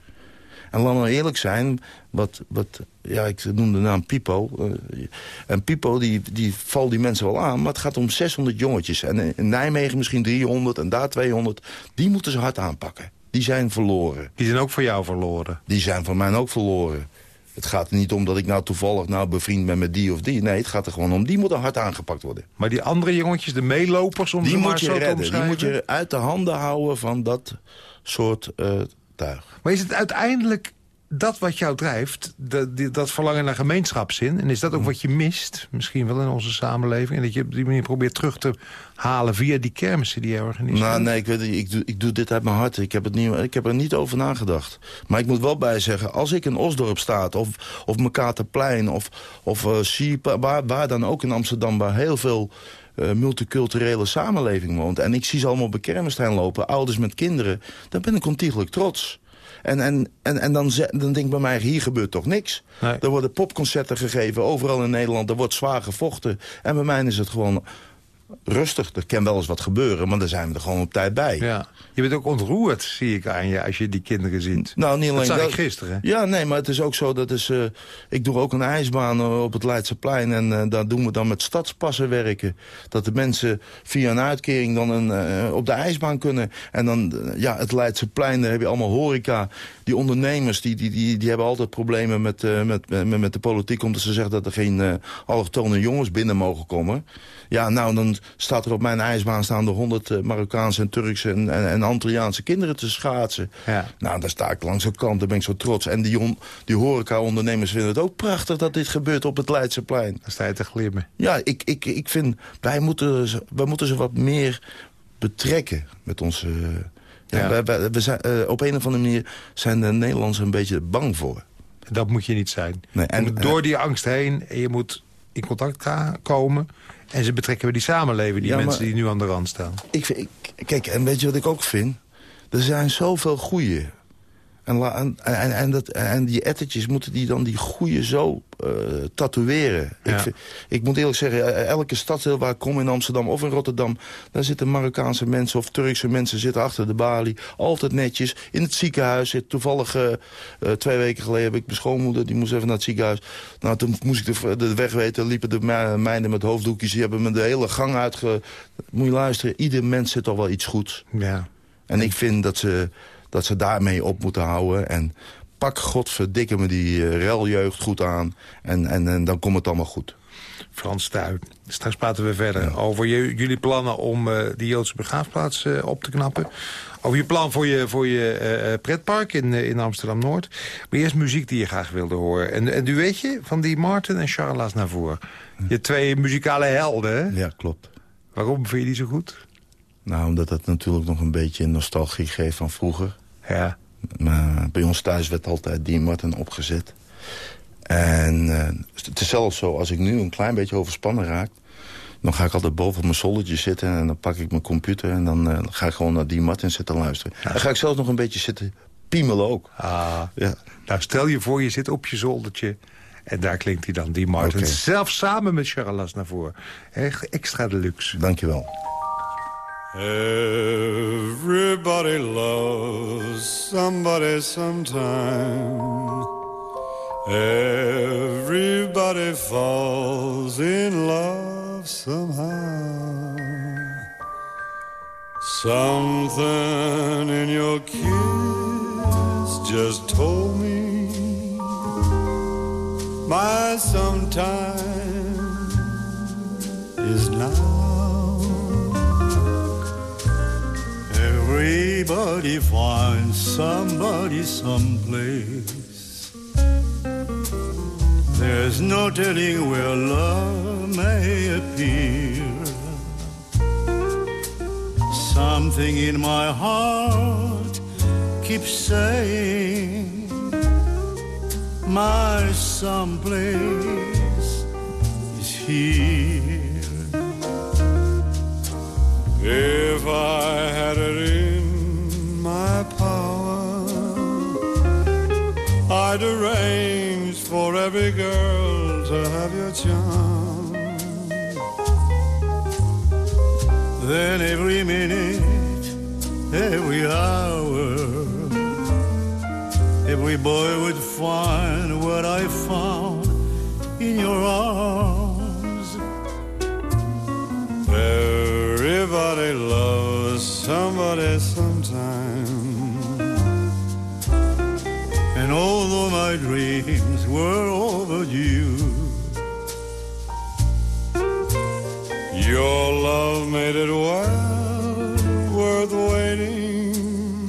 En laten we eerlijk zijn, wat, wat, ja, ik noem de naam Pipo. eh, en Pipo, die, die valt die mensen wel aan, maar het gaat om 600 jongetjes. En in Nijmegen misschien 300 en daar 200. Die moeten ze hard aanpakken. Die zijn verloren. Die zijn ook voor jou verloren. Die zijn van mij ook verloren. Het gaat er niet om dat ik nou toevallig nou bevriend ben met die of die. Nee, het gaat er gewoon om, die moeten hard aangepakt worden. Maar die andere jongetjes, de meelopers, om Die moet je redden. Die moet je uit de handen houden van dat soort eh, tuig. Maar is het uiteindelijk dat wat jou drijft, dat, die- dat verlangen naar gemeenschapszin... en is dat ook Mm. wat je mist, misschien wel in onze samenleving... en dat je op die manier probeert terug te halen via die kermissen die je organiseert? Nou, nee, ik, weet, ik, doe, ik doe dit uit mijn hart. Ik heb, het niet, ik heb er niet over nagedacht. Maar ik moet wel bij zeggen, als ik in Osdorp sta... of, of Mekaterplein of, of Siepa, waar, waar dan ook in Amsterdam... waar heel veel eh, multiculturele samenleving woont... en ik zie ze allemaal op een kermistuin lopen, ouders met kinderen... dan ben ik ontiegelijk trots. En, en, en, en dan, dan denk ik bij mij, hier gebeurt toch niks. Nee. Er worden popconcerten gegeven, overal in Nederland. Er wordt zwaar gevochten. En bij mij is het gewoon rustig. Er kan wel eens wat gebeuren, maar daar zijn we er gewoon op tijd bij. Ja. Je bent ook ontroerd, zie ik aan je, als je die kinderen ziet. Nou, niet alleen dat zag ik gisteren. Ja, nee, maar het is ook zo dat is... eh, ik doe ook een ijsbaan eh, op het Leidseplein... en eh, daar doen we dan met stadspassen werken. Dat de mensen via een uitkering dan een, op de ijsbaan kunnen. En dan, ja, het Leidseplein, daar heb je allemaal horeca. Die ondernemers, die, die, die, die hebben altijd problemen met, met, met, met de politiek... omdat ze zeggen dat er geen allochtone jongens binnen mogen komen. Ja, nou, dan staat er op mijn ijsbaan staan er honderd eh, Marokkaanse en Turkse en, en, en Antilliaanse kinderen te schaatsen. Ja. Nou, daar sta ik langs de kant, daar ben ik zo trots. En die, on- die horeca-ondernemers vinden het ook prachtig dat dit gebeurt op het Leidseplein. Dan sta je te glimmen. Ja, ik, ik, ik vind, wij moeten, ze- wij moeten ze wat meer betrekken met onze... Ja, Ja. Wij, wij- we zijn, eh, op een of andere manier zijn de Nederlanders een beetje bang voor. Dat moet je niet zijn. Nee, en- moet door die angst heen en je moet in contact komen... en ze betrekken bij die samenleving, die Ja, mensen die nu aan de rand staan. Ik, vind- ik, kijk, en weet je wat ik ook vind? Er zijn zoveel goeie. En, en, en, dat, en die ettertjes moeten die dan die goeie zo eh, tatoeëren. Ja. Ik, ik moet eerlijk zeggen, eh, elke stadsdeel waar ik kom in Amsterdam of in Rotterdam... daar zitten Marokkaanse mensen of Turkse mensen zitten achter de balie. Altijd netjes. In het ziekenhuis zit toevallig... eh, eh, twee weken geleden heb ik mijn schoonmoeder, die moest even naar het ziekenhuis. Nou, toen moest ik de, de weg weten, liepen de meiden met hoofddoekjes. Die hebben me de hele gang uitge... Moet je luisteren, ieder mens zit toch wel iets goeds. Ja. En ik vind dat ze, dat ze daarmee op moeten houden. En pak godverdikke me die uh, reljeugd goed aan. En, en, en dan komt het allemaal goed. Frans Tuin. Straks praten we verder over je, jullie plannen om eh, die Joodse begraafplaats eh, op te knappen. Over je plan voor je, voor je eh, eh, pretpark in, eh, in Amsterdam-Noord. Maar eerst muziek die je graag wilde horen. En, en weet je, van die Martin en Charles Aznavour. Je twee muzikale helden, hè? Ja, klopt. Waarom vind je die zo goed? Nou, omdat dat natuurlijk nog een beetje nostalgie geeft van vroeger. Ja. Maar bij ons thuis werd altijd Dean Martin opgezet. En eh, het is zelfs zo, als ik nu een klein beetje overspannen raak... dan ga ik altijd boven op mijn zoldertje zitten... en dan pak ik mijn computer en dan eh, ga ik gewoon naar Dean Martin zitten luisteren. Dan ga ik zelfs nog een beetje zitten piemelen ook. Ah, Ja. nou, stel je voor, je zit op je zoldertje... en daar klinkt hij dan, die Martin. Zelfs samen met Charles Aznavour. Echt extra deluxe. Dankjewel. Everybody loves somebody sometime. Everybody falls in love somehow. Something in your kiss just told me my sometime Everybody finds somebody someplace. There's no telling where love may appear. Something in my heart keep saying my someplace is here. If I had I'd arrange for every girl to have your charm. Then every minute, every hour, every boy would find what I found in your arms. Everybody loves somebody sometime. My dreams were overdue, your love made it well worth waiting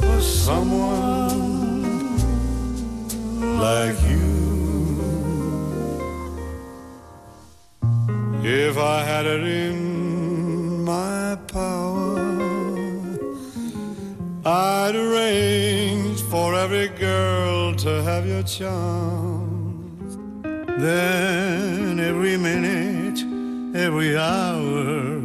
for someone like you. If I had it to have your chance, Then every minute, every hour,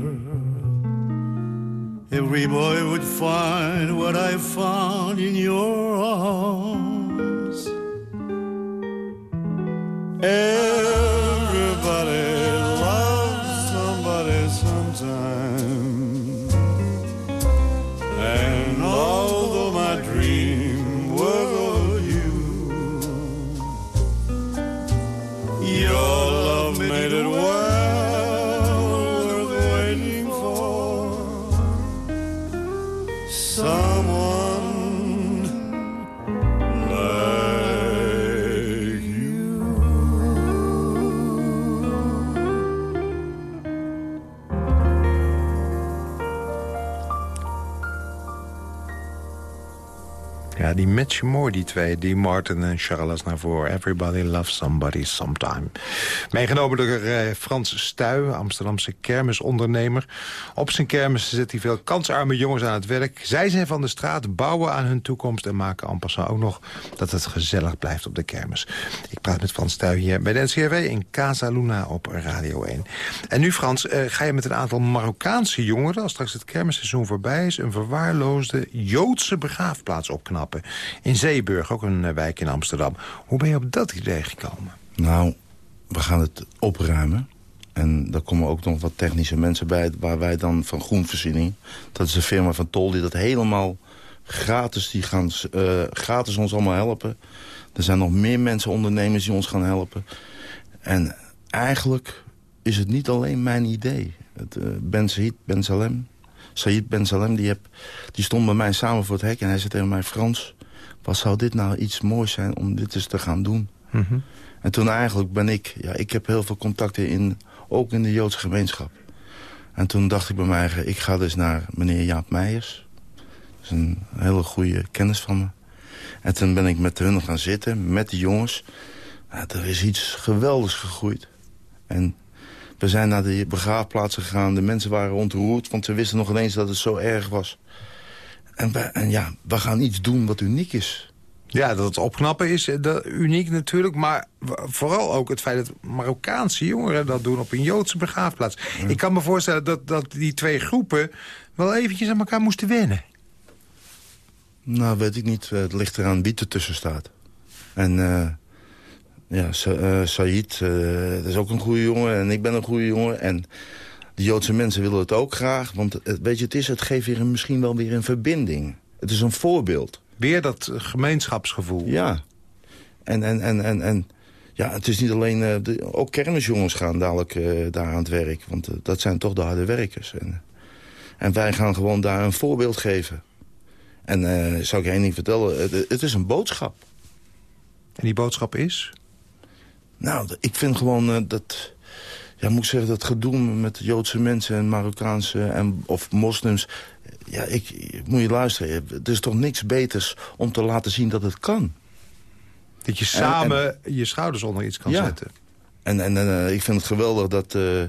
every boy would find what I found in your arms. Everybody die matchen mooi, die twee. Die Martin en Charles voren. Everybody loves somebody sometime. Meegenomen door eh, Frans Stuy, Amsterdamse kermisondernemer. Op zijn kermis zet hij veel kansarme jongens aan het werk. Zij zijn van de straat, bouwen aan hun toekomst... en maken en passant ook nog dat het gezellig blijft op de kermis. Ik praat met Frans Stuy hier bij de NCRW in Casa Luna op Radio 1. En nu, Frans, eh, ga je met een aantal Marokkaanse jongeren... als straks het kermisseizoen voorbij is... een verwaarloosde Joodse begraafplaats opknappen. In Zeeburg, ook een eh, wijk in Amsterdam. Hoe ben je op dat idee gekomen? Nou, we gaan het opruimen. En daar komen ook nog wat technische mensen bij... waar wij dan van Groenvoorziening... dat is de firma van Tol die dat helemaal gratis... die gaan eh, gratis ons allemaal helpen. Er zijn nog meer mensen, ondernemers die ons gaan helpen. En eigenlijk is het niet alleen mijn idee. Het, eh, ben Salem... Said Ben Salem, die, heb, die stond bij mij samen voor het hek... en hij zei tegen mij, Frans, wat zou dit nou iets moois zijn om dit eens te gaan doen? En toen eigenlijk ben ik... Ja, ik heb heel veel contacten in, ook in de Joodse gemeenschap. En toen dacht ik bij mij, ik ga dus naar meneer Jaap Meijers. Dat is een hele goede kennis van me. En toen ben ik met hun gaan zitten, met de jongens. Er is iets geweldigs gegroeid. En we zijn naar de begraafplaatsen gegaan. De mensen waren ontroerd, want ze wisten nog ineens dat het zo erg was. En, wij- en ja, we gaan iets doen wat uniek is. Ja, dat het opknappen is eh, dat, uniek natuurlijk. Maar vooral ook het feit dat Marokkaanse jongeren dat doen op een Joodse begraafplaats. Ik kan me voorstellen dat, dat die twee groepen wel eventjes aan elkaar moesten wennen. Nou, weet ik niet. Het ligt eraan wie er tussen staat. En eh, ja, Sa eh, Said, eh, dat is ook een goede jongen. En ik ben een goede jongen. En de Joodse mensen willen het ook graag. Want weet je, het, is, het geeft weer een, misschien wel weer een verbinding. Het is een voorbeeld. Weer dat gemeenschapsgevoel. Ja. En, en, en, en, en ja, het is niet alleen... eh, de, ook kermisjongens gaan dadelijk daar aan het werk. Want dat zijn toch de harde werkers. En, en wij gaan gewoon daar een voorbeeld geven. En zou ik één ding vertellen, het, het is een boodschap. En die boodschap is? Nou, ik vind gewoon eh, dat... Ja, moet ik zeggen, dat gedoe met Joodse mensen en Marokkaanse en, of moslims... Ja, ik, moet je luisteren. Er is toch niks beters om te laten zien dat het kan. Dat je samen je schouders onder iets kan Ja. zetten. En, en, en eh, ik vind het geweldig dat, eh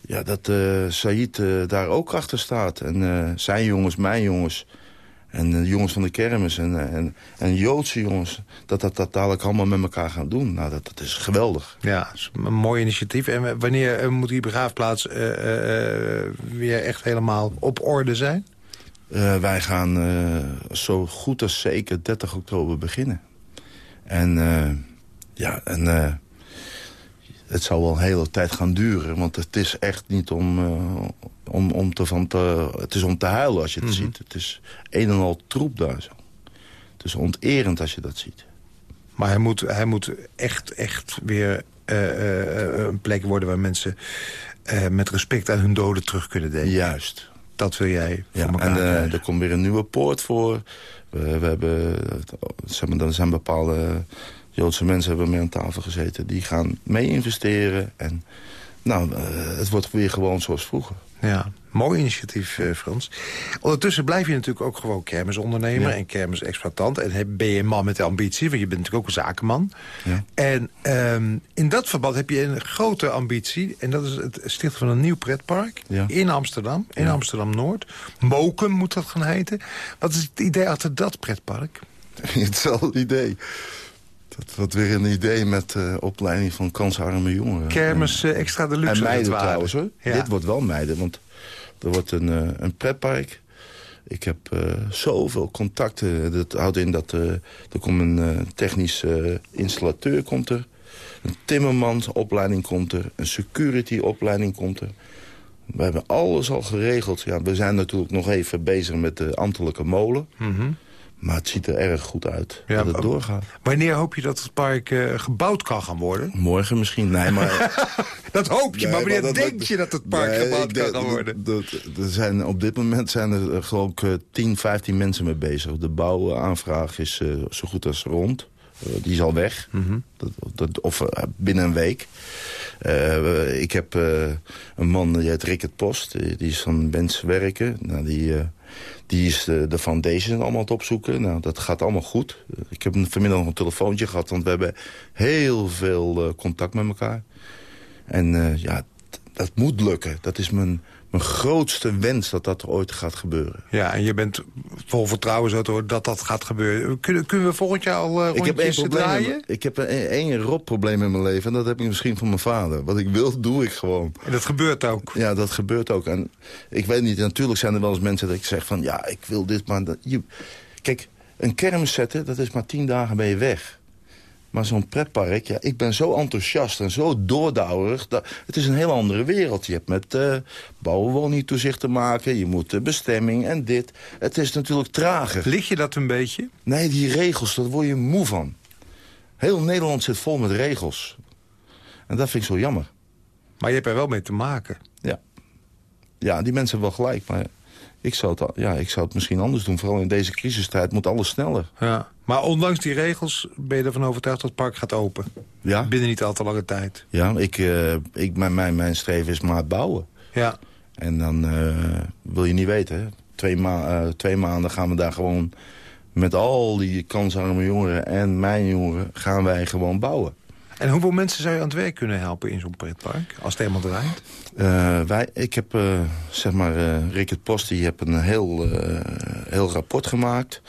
ja, dat eh Said daar ook achter staat. En zijn jongens, mijn jongens. En de jongens van de kermis en, en, en Joodse jongens... dat dat, dat dadelijk allemaal met elkaar gaan doen. Nou, dat, dat is geweldig. Ja, is een mooi initiatief. En wanneer eh, moet die begraafplaats eh, eh, eh, weer echt helemaal op orde zijn? Eh, wij gaan eh, zo goed als zeker 30 oktober beginnen. En eh, ja, en eh, het zal wel een hele tijd gaan duren. Want het is echt niet om, eh, om, om te van te... Het is om te huilen als je het ziet. Het is een en al troep daar zo. Het is onterend als je dat ziet. Maar hij moet, hij moet echt, echt weer eh, eh, een plek worden... waar mensen met respect aan hun doden terug kunnen denken. Juist. Dat wil jij voor Ja, en er komt weer een nieuwe poort voor. We, we hebben, zeg maar, er zijn bepaalde Joodse mensen hebben mee aan tafel gezeten. Die gaan mee investeren. En nou, eh, het wordt weer gewoon zoals vroeger. Ja, mooi initiatief, eh, Frans. Ondertussen blijf je natuurlijk ook gewoon kermisondernemer... Ja. en kermisexploitant. En ben je een man met de ambitie, want je bent natuurlijk ook een zakenman. Ja. En ehm, in dat verband heb je een grote ambitie... en dat is het stichten van een nieuw pretpark Ja. in Amsterdam. In. Amsterdam-Noord. Mokum moet dat gaan heten. Wat is het idee achter dat pretpark? Hetzelfde idee. Dat wordt weer een idee met eh, opleiding van kansarme jongeren. Kermis eh, extra de En, meiden trouwens hoor. Ja. Dit wordt wel meiden, want er wordt een, eh, een pretpark. Ik heb eh, zoveel contacten. Dat houdt in dat er komt een technisch installateur komt er. Een timmermansopleiding komt er. Een security opleiding komt er. We hebben alles al geregeld. Ja, we zijn natuurlijk nog even bezig met de ambtelijke molen. Mhm. Maar het ziet er erg goed uit Ja, dat het doorgaat. Wanneer hoop je dat het park eh, gebouwd kan gaan worden? Morgen misschien. Nee, maar... Dat hoop je, Nee, maar wanneer dat- denk je dat het park Nee, gebouwd kan gaan worden? dat- er zijn, op dit moment zijn er eh, geloof ik eh, 10, 15 mensen mee bezig. De bouwaanvraag is eh, zo goed als rond. Eh, die is al weg. Mhm. dat, dat, of eh, binnen een week. Eh, ik heb eh, een man, die heet Rickert Post. eh, die is van Bens Werken. Nou, die, eh, die is de, foundation allemaal aan het opzoeken. Nou, dat gaat allemaal goed. Ik heb vanmiddag nog een telefoontje gehad... want we hebben heel veel eh, contact met elkaar. En eh, ja, dat moet lukken. Dat is mijn, mijn grootste wens dat dat ooit gaat gebeuren. Ja, en je bent vol vertrouwen zo dat dat gaat gebeuren. Kunnen, kunnen we volgend jaar al uh, Ik heb één draaien? Ik heb een- één rotprobleem in mijn leven. En dat heb ik misschien van mijn vader. Wat ik wil, doe ik gewoon. En dat gebeurt ook. Ja, dat gebeurt ook. En ik weet niet, natuurlijk zijn er wel eens mensen dat ik zeg van... ja, ik wil dit, maar... Dat, je, kijk, een kermis zetten, dat is maar tien dagen ben je weg. Maar zo'n pretpark, ja, ik ben zo enthousiast en zo doordouwerig. Dat, het is een heel andere wereld. Je hebt met uh, bouwwoningtoezicht te maken. Je moet de bestemming en dit. Het is natuurlijk trager. Lig je dat een beetje? Nee, die regels, daar word je moe van. Heel Nederland zit vol met regels. En dat vind ik zo jammer. Maar je hebt er wel mee te maken. Ja. Ja, die mensen hebben wel gelijk. Maar ik zou, het, ja, ik zou het misschien anders doen. Vooral in deze crisistijd moet alles sneller. Ja. Maar ondanks die regels ben je ervan overtuigd dat het park gaat open? Ja. Binnen niet al te lange tijd? Ja, ik, uh, ik, mijn, mijn, mijn streven is maar het bouwen. Ja. En dan uh, wil je niet weten. Hè? Twee, ma uh, twee maanden gaan we daar gewoon... met al die kansarme jongeren en mijn jongeren... gaan wij gewoon bouwen. En hoeveel mensen zou je aan het werk kunnen helpen in zo'n pretpark? Als het helemaal draait? Uh, wij, ik heb, uh, zeg maar, uh, Rickert Post, die heb een heel, heel rapport gemaakt.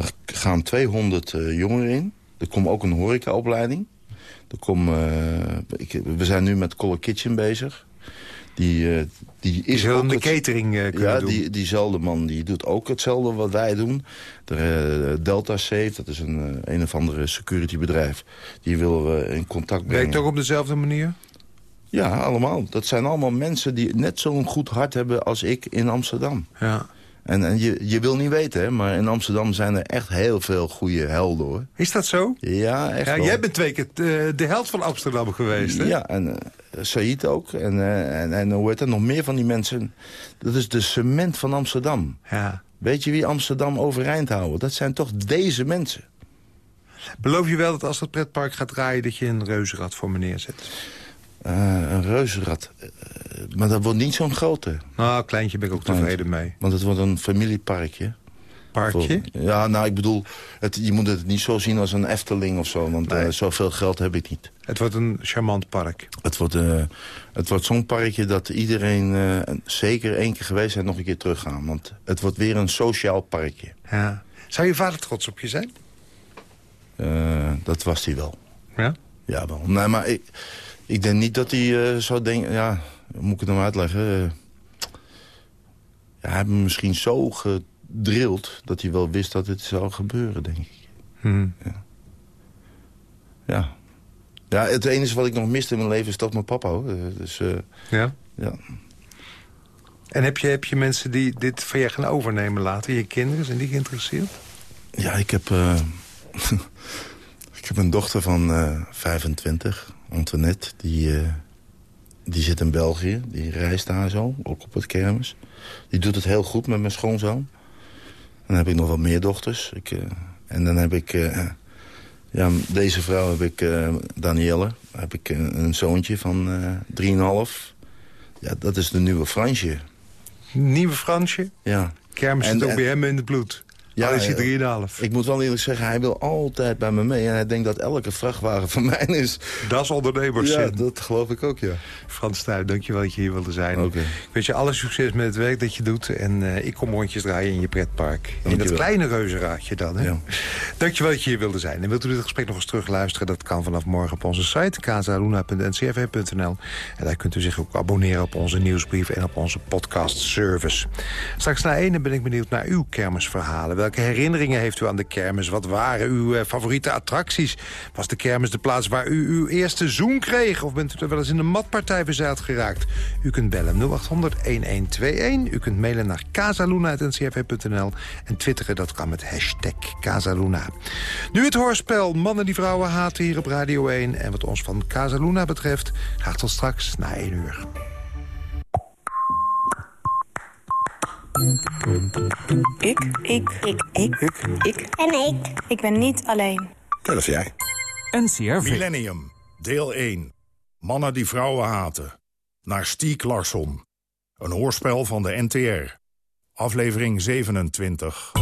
Daar gaan 200 jongeren in. Er komt ook een horecaopleiding. Er komt, ik, we zijn nu met Color Kitchen bezig. Die, uh, die is die ook de het, catering kunnen ja, doen. Die, diezelfde man die doet ook hetzelfde wat wij doen. De, uh, Delta Safe, dat is een, een of andere security bedrijf. Die willen we in contact brengen. Werkt ook op dezelfde manier? Ja, allemaal. Dat zijn allemaal mensen die net zo'n goed hart hebben als ik in Amsterdam. Ja. En, en je, je wil niet weten, hè, maar in Amsterdam zijn er echt heel veel goede helden, hoor. Is dat zo? Ja, echt ja, wel. Jij bent twee keer de, de held van Amsterdam geweest, hè? Ja, en uh, Said ook. En, uh, en, en hoe heet er nog meer van die mensen? Dat is de cement van Amsterdam. Ja. Weet je wie Amsterdam overeind houden? Dat zijn toch deze mensen. Beloof je wel dat als het pretpark gaat draaien... dat je een reuzenrad voor me neerzet? Uh, een reuzenrad. Uh, maar dat wordt niet zo'n grote. Nou, kleintje ben ik ook tevreden mee. Want het wordt een familieparkje. Parkje? Voor- ja, nou, ik bedoel, het, je moet het niet zo zien als een Efteling of zo. Want Nee. eh, zoveel geld heb ik niet. Het wordt een charmant park. Het wordt, eh, het wordt zo'n parkje dat iedereen eh, zeker één keer geweest zijn nog een keer teruggaan. Want het wordt weer een sociaal parkje. Ja. Zou je vader trots op je zijn? Eh, dat was hij wel. Ja? Ja, wel. Nee, maar ik, ik denk niet dat hij eh, zou denken... Ja, moet ik het nou uitleggen? Eh, ja, hij heeft me misschien zo gedrild dat hij wel wist dat het zou gebeuren, denk ik. Hm. Ja. Ja, het enige wat ik nog miste in mijn leven is toch mijn papa, hoor. Eh, Dus, eh, Ja? ja. En heb je, heb je mensen die dit van je gaan overnemen later? Je kinderen, zijn die geïnteresseerd? Ja, ik heb... eh, ik heb een dochter van eh 25, Antoinette. Die, eh, die zit in België. Die reist daar zo, ook op het kermis. Die doet het heel goed met mijn schoonzoon. Dan heb ik nog wat meer dochters. Ik, eh, en dan heb ik... eh, ja, deze vrouw heb ik, Danielle. Heb ik een zoontje van eh 3,5. Ja, dat is de nieuwe Fransje. Nieuwe Fransje? Ja. Kermis zit ook bij hem in het bloed. Ja, is hij ja. 3,5. Ik moet wel eerlijk zeggen, hij wil altijd bij me mee. En hij denkt dat elke vrachtwagen van mij is. Dat is ondernemerszin. Ja, dat geloof ik ook, ja. Frans Tuin, dankjewel dat je hier wilde zijn. Ik wens je alle succes met het werk dat je doet. En eh, ik kom rondjes draaien in je pretpark. In dat kleine reuzenraadje dan. Hè? Ja. Dankjewel dat je hier wilde zijn. En wilt u dit gesprek nog eens terugluisteren? Dat kan vanaf morgen op onze site kazaluna.ncrv.nl. En daar kunt u zich ook abonneren op onze nieuwsbrief en op onze podcast service. Straks na ene ben ik benieuwd naar uw kermisverhalen. Welke herinneringen heeft u aan de kermis? Wat waren uw eh, favoriete attracties? Was de kermis de plaats waar u uw eerste zoen kreeg? Of bent u er wel eens in een matpartij verzeild geraakt? U kunt bellen 0800-1121. U kunt mailen naar casaluna.ncrv.nl. En twitteren, dat kan met hashtag Casaluna. Nu het hoorspel Mannen die vrouwen haten hier op Radio 1. En wat ons van Casaluna betreft, graag tot straks na 1 uur. Ik. Ik. Ik. Ik. Ik. En ik. Ik ben niet alleen. Dat is jij. NCRV. Millennium, deel 1. Mannen die vrouwen haten. Naar Stiek Larsson. Een hoorspel van de NTR. Aflevering 27.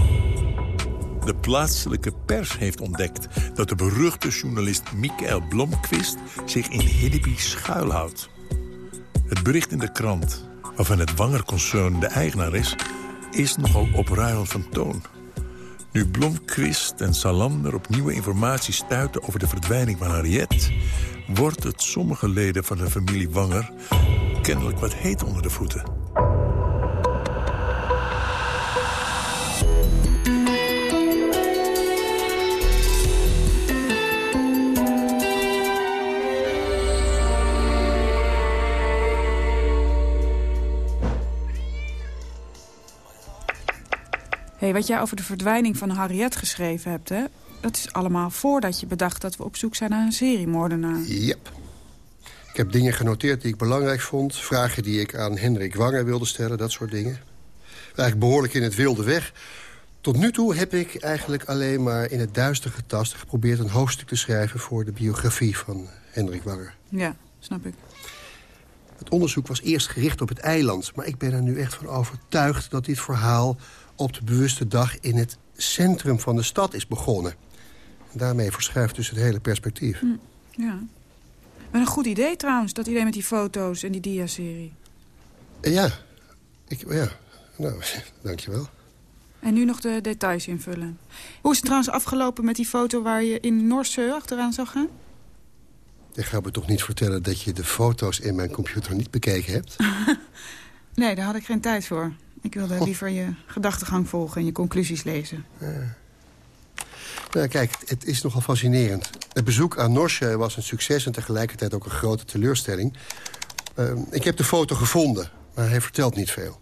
De plaatselijke pers heeft ontdekt dat de beruchte journalist Michael Blomqvist zich in Hiddeby schuilhoudt. Het bericht in de krant, waarvan het Wanger-concern de eigenaar is, is nogal opruiend van toon. Nu Blomqvist en Salander op nieuwe informatie stuiten over de verdwijning van Harriet... wordt het sommige leden van de familie Wanger kennelijk wat heet onder de voeten. Hey, wat jij over de verdwijning van Harriet geschreven hebt, hè? Dat is allemaal voordat je bedacht dat we op zoek zijn naar een seriemoordenaar. Yep. Ik heb dingen genoteerd die ik belangrijk vond. Vragen die ik aan Hendrik Wanger wilde stellen, dat soort dingen. Eigenlijk behoorlijk in het wilde weg. Tot nu toe heb ik eigenlijk alleen maar in het duister getast... geprobeerd een hoofdstuk te schrijven voor de biografie van Hendrik Wanger. Ja, snap ik. Het onderzoek was eerst gericht op het eiland... maar ik ben er nu echt van overtuigd dat dit verhaal... op de bewuste dag in het centrum van de stad is begonnen. En daarmee verschuift dus het hele perspectief. Hm, ja. Maar een goed idee trouwens, dat idee met die foto's en die dia-serie. En ja, ik, ja, nou, dankjewel. En nu nog de details invullen. Hoe is het trouwens afgelopen met die foto waar je in Norseu achteraan zou gaan? Je gaat me toch niet vertellen dat je de foto's in mijn computer niet bekeken hebt? Nee, daar had ik geen tijd voor. Ik wilde liever je gedachtegang volgen en je conclusies lezen. Nou, kijk, het is nogal fascinerend. Het bezoek aan Norsje was een succes en tegelijkertijd ook een grote teleurstelling. Uh, ik heb de foto gevonden, maar hij vertelt niet veel.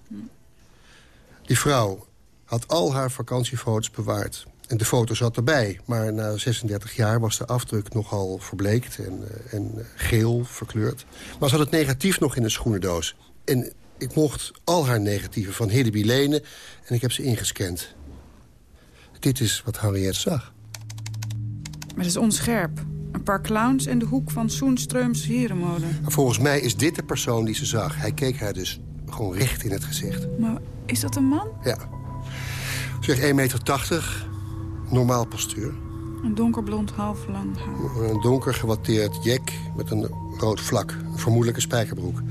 Die vrouw had al haar vakantiefoto's bewaard. En de foto zat erbij, maar na 36 jaar was de afdruk nogal verbleekt en, uh, en geel verkleurd. Maar ze had het negatief nog in een schoenendoos. En ik mocht al haar negatieven van Hiddeby lenen en ik heb ze ingescand. Dit is wat Harriet zag. Maar het is onscherp. Een paar clowns en de hoek van Soenströms herenmolen. Volgens mij is dit de persoon die ze zag. Hij keek haar dus gewoon recht in het gezicht. Maar is dat een man? Ja. Zeg 1,80 meter, normaal postuur. Een donkerblond, half lang haar. Een donker gewatteerd jek met een rood vlak. Een spijkerbroek.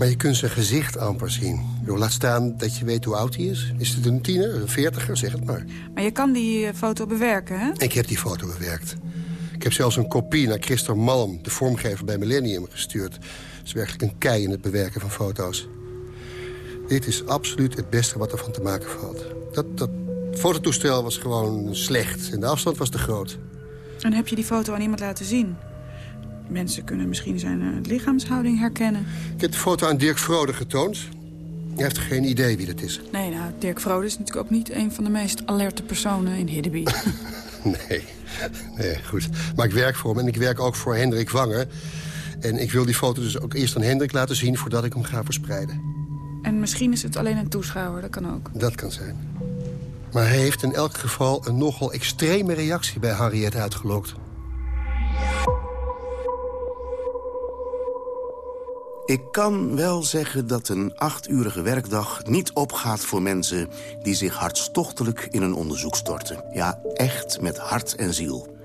Maar je kunt zijn gezicht amper zien. Yo, laat staan dat je weet hoe oud hij is. Is het een tiener, een veertiger, zeg het maar. Maar je kan die eh, foto bewerken, hè? Ik heb die foto bewerkt. Ik heb zelfs een kopie naar Christopher Malm, de vormgever bij Millennium, gestuurd. Het is werkelijk een kei in het bewerken van foto's. Dit is absoluut het beste wat er van te maken valt. Dat, dat fototoestel was gewoon slecht en de afstand was te groot. En heb je die foto aan iemand laten zien? Mensen kunnen misschien zijn uh, lichaamshouding herkennen. Ik heb de foto aan Dirk Vrode getoond. Hij heeft geen idee wie dat is. Nee, nou, Dirk Vrode is natuurlijk ook niet een van de meest alerte personen in Hiddeby. nee, nee, goed. Maar ik werk voor hem en ik werk ook voor Hendrik Wanger. En ik wil die foto dus ook eerst aan Hendrik laten zien... voordat ik hem ga verspreiden. En misschien is het alleen een toeschouwer, dat kan ook. Dat kan zijn. Maar hij heeft in elk geval een nogal extreme reactie bij Harriet uitgelokt. Ik kan wel zeggen dat een achturige werkdag niet opgaat voor mensen... die zich hartstochtelijk in een onderzoek storten. Ja, echt met hart en ziel.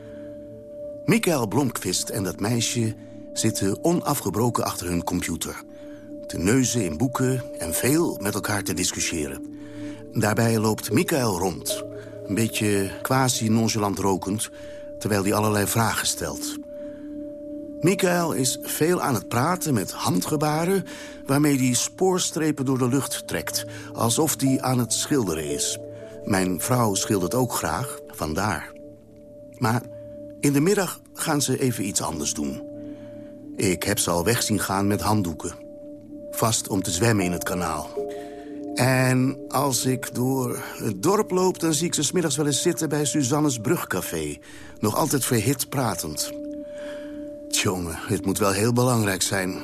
Michael Blomqvist en dat meisje zitten onafgebroken achter hun computer. Te neuzen in boeken en veel met elkaar te discussiëren. Daarbij loopt Michael rond, een beetje quasi-nonchalant rokend... terwijl hij allerlei vragen stelt... Michael is veel aan het praten met handgebaren... waarmee hij spoorstrepen door de lucht trekt. Alsof hij aan het schilderen is. Mijn vrouw schildert ook graag, vandaar. Maar in de middag gaan ze even iets anders doen. Ik heb ze al weg zien gaan met handdoeken. Vast om te zwemmen in het kanaal. En als ik door het dorp loop, dan zie ik ze smiddags wel eens zitten... bij Suzanne's Brugcafé. Nog altijd verhit pratend. Jongen, het moet wel heel belangrijk zijn...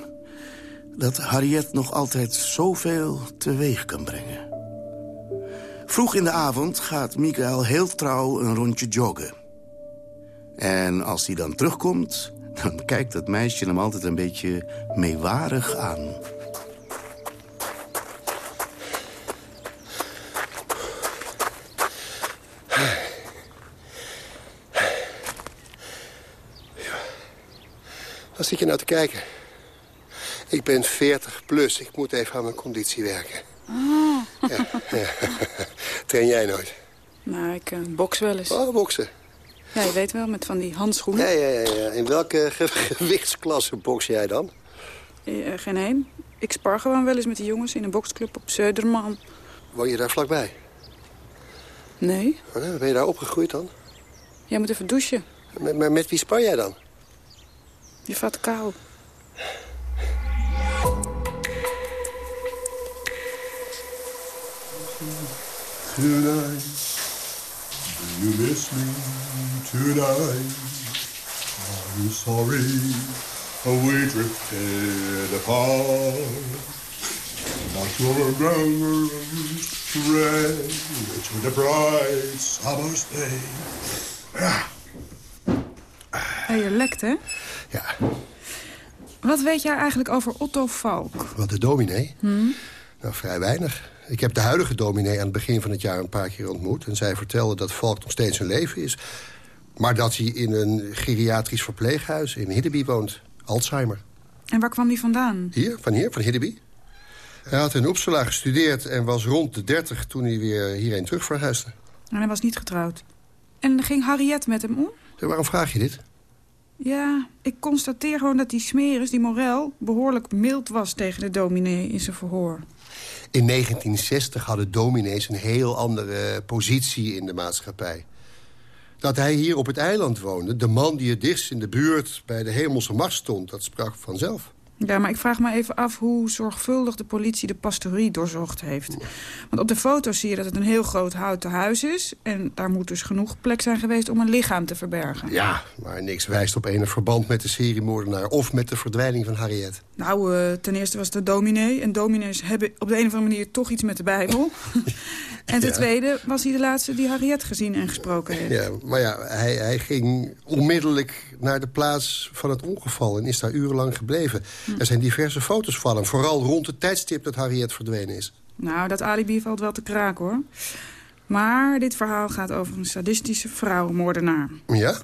dat Harriet nog altijd zoveel teweeg kan brengen. Vroeg in de avond gaat Michael heel trouw een rondje joggen. En als hij dan terugkomt, dan kijkt dat meisje hem altijd een beetje meewarig aan. Wat zit je nou te kijken? Ik ben 40 plus. Ik moet even aan mijn conditie werken. Oh. Ja, ja. Train jij nooit? Nou, ik uh, boks wel eens. Oh, boksen. Ja, je weet wel, met van die handschoenen. Ja, ja, ja. ja. In welke ge gewichtsklasse boks jij dan? Uh, geen één. Ik spar gewoon wel eens met die jongens in een boksclub op Söderman. Woon je daar vlakbij? Nee. Oh, ben je daar opgegroeid dan? Jij moet even douchen. Maar, maar met wie spar jij dan? Je vat kou. Tonight, do you miss me tonight? Are you sorry we drifted apart? Not your rose red, to the bright summer's day. Ah! Je lekt, hè? Ja. Wat weet jij eigenlijk over Otto Valk? Wat, de dominee? Hmm? Nou, vrij weinig. Ik heb de huidige dominee aan het begin van het jaar een paar keer ontmoet... en zij vertelde dat Valk nog steeds een leven is. Maar dat hij in een geriatrisch verpleeghuis in Hiddeby woont. Alzheimer. En waar kwam hij vandaan? Hier, van hier, van Hiddeby. Hij had in Uppsala gestudeerd en was rond de 30 toen hij weer hierheen terug verhuisde. En hij was niet getrouwd. En ging Harriet met hem om? Waarom vraag je dit? Ja, ik constateer gewoon dat die smeris, die Morel... behoorlijk mild was tegen de dominee in zijn verhoor. In 1960 hadden dominees een heel andere positie in de maatschappij. Dat hij hier op het eiland woonde, de man die het dichtst in de buurt... bij de hemelse macht stond, dat sprak vanzelf. Ja, maar ik vraag me even af hoe zorgvuldig de politie de pastorie doorzocht heeft. Want op de foto zie je dat het een heel groot houten huis is. En daar moet dus genoeg plek zijn geweest om een lichaam te verbergen. Ja, maar niks wijst op enig verband met de seriemoordenaar... of met de verdwijning van Harriet. Nou, uh, ten eerste was het de dominee. En dominees hebben op de een of andere manier toch iets met de Bijbel. en ten Ja. tweede was hij de laatste die Harriet gezien en gesproken heeft. Ja, maar ja, hij, hij ging onmiddellijk naar de plaats van het ongeval... en is daar urenlang gebleven. Er zijn diverse foto's van hem, vooral rond het tijdstip dat Harriet verdwenen is. Nou, dat alibi valt wel te kraken, hoor. Maar dit verhaal gaat over een sadistische vrouwenmoordenaar. Ja?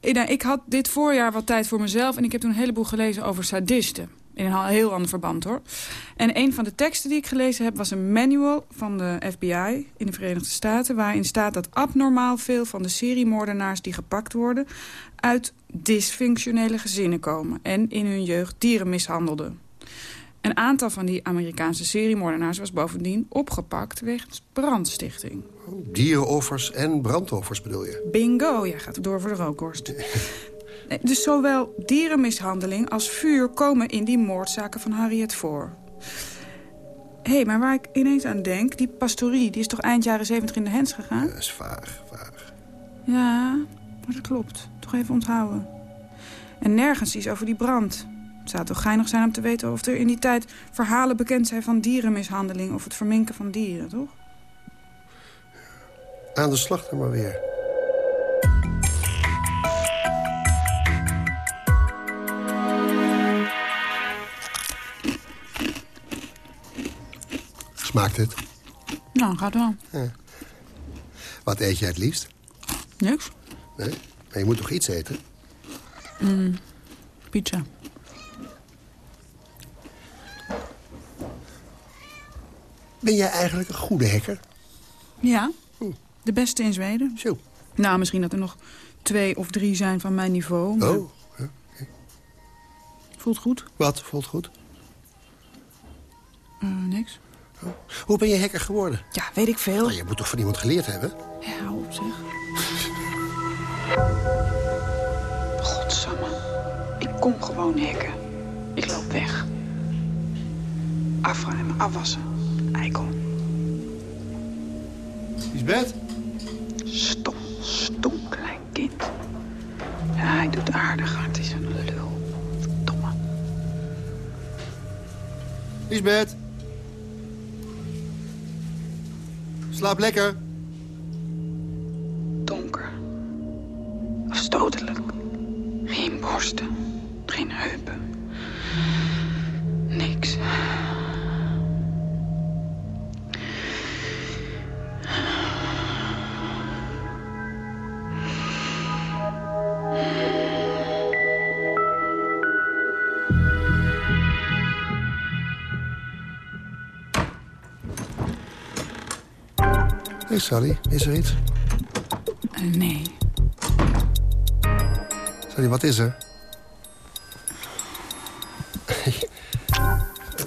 Ik, nou, ik had dit voorjaar wat tijd voor mezelf... en ik heb toen een heleboel gelezen over sadisten. In een heel ander verband, hoor. En een van de teksten die ik gelezen heb... was een manual van de FBI in de Verenigde Staten... waarin staat dat abnormaal veel van de seriemoordenaars die gepakt worden... uit dysfunctionele gezinnen komen... en in hun jeugd dieren mishandelden. Een aantal van die Amerikaanse seriemoordenaars was bovendien opgepakt wegens brandstichting. Dierenoffers en brandoffers bedoel je? Bingo, jij gaat door voor de rookworst. Dus zowel dierenmishandeling als vuur komen in die moordzaken van Harriet voor. Hé, hey, maar waar ik ineens aan denk, die pastorie... die is toch eind jaren 70 in de hens gegaan? Dat is vaag, vaag. Ja, maar dat klopt. Toch even onthouden. En nergens iets over die brand. Het zou toch geinig zijn om te weten of er in die tijd verhalen bekend zijn van dierenmishandeling... of het verminken van dieren, toch? Aan de slag dan maar weer. Smaakt het? Nou, gaat wel. Ja. Wat eet jij het liefst? Niks. Nee? Maar je moet toch iets eten? Mm, pizza. Ben jij eigenlijk een goede hacker? Ja, de beste in Zweden. Zo. Nou, misschien dat er nog twee of drie zijn van mijn niveau. maar Oh, ja. Voelt goed. Wat voelt goed? Eh, niks. Hoe ben je hacker geworden? Ja, weet ik veel. Nou, je moet toch van iemand geleerd hebben? Ja, op zeg. Godsamme. Ik kom gewoon hacken. Ik loop weg. Afruimen, afwassen. Eikel. Lisbeth? Stom, stom klein kind. Ja, hij doet aardig, maar het is een lul. Lisbeth? Slaap lekker. Sally, is er iets? Eh, nee. Sally, wat is er?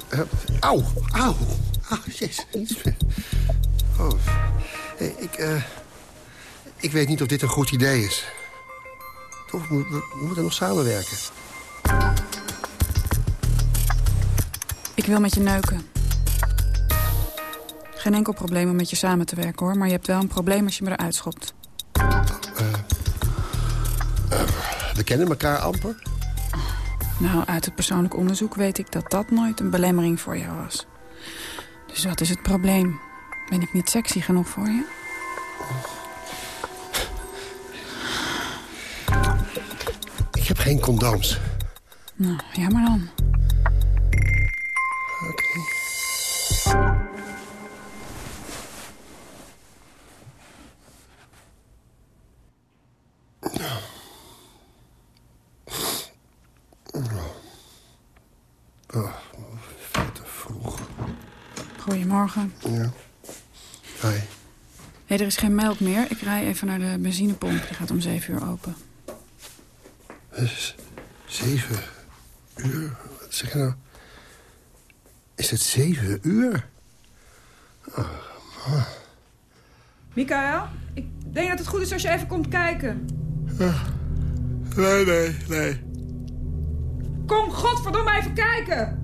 Eh, Auw, auw. Ah, jezus. Oh. Hey, ik, eh, ik weet niet of dit een goed idee is. Toch, we, we- we moeten nog samenwerken. Ik wil met je neuken. Geen enkel probleem om met je samen te werken, hoor. Maar je hebt wel een probleem als je me eruit schopt. We kennen elkaar amper. Nou, uit het persoonlijk onderzoek weet ik dat dat nooit een belemmering voor jou was. Dus wat is het probleem? Ben ik niet sexy genoeg voor je? Ik heb geen condooms. Nou, jammer dan. Goedemorgen. Ja. Hi. Er is geen melk meer. Ik rij even naar de benzinepomp. Die gaat om zeven uur open. Dus zeven uur? Wat zeg je nou? Is het zeven uur? Mikael, ik denk dat het goed is als je even komt kijken. Nee, nee, nee. Kom, godverdomme, even kijken!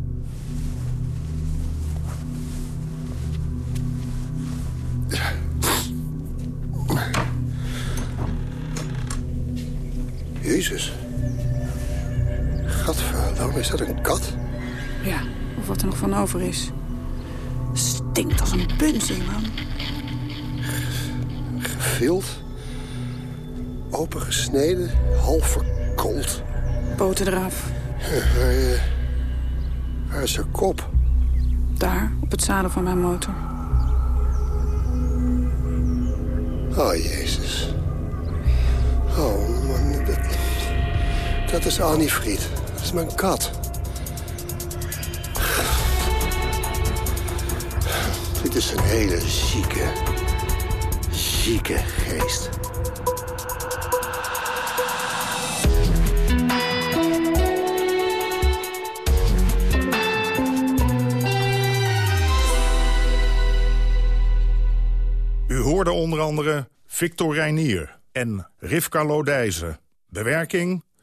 Jezus. Gadverdamme, is dat een kat? Ja, of wat er nog van over is. Stinkt als een bunzing, man. Gevild. Opengesneden. Half verkoold. Poten eraf. Ja, Waar, eh, waar is haar kop? Daar, op het zadel van mijn motor. Oh, Jezus. Oh, man, dat is Annie Fried. Dat is mijn kat. Dit is een hele zieke, zieke geest. U hoorde onder andere Victor Reinier en Rivka Lodijzen. Bewerking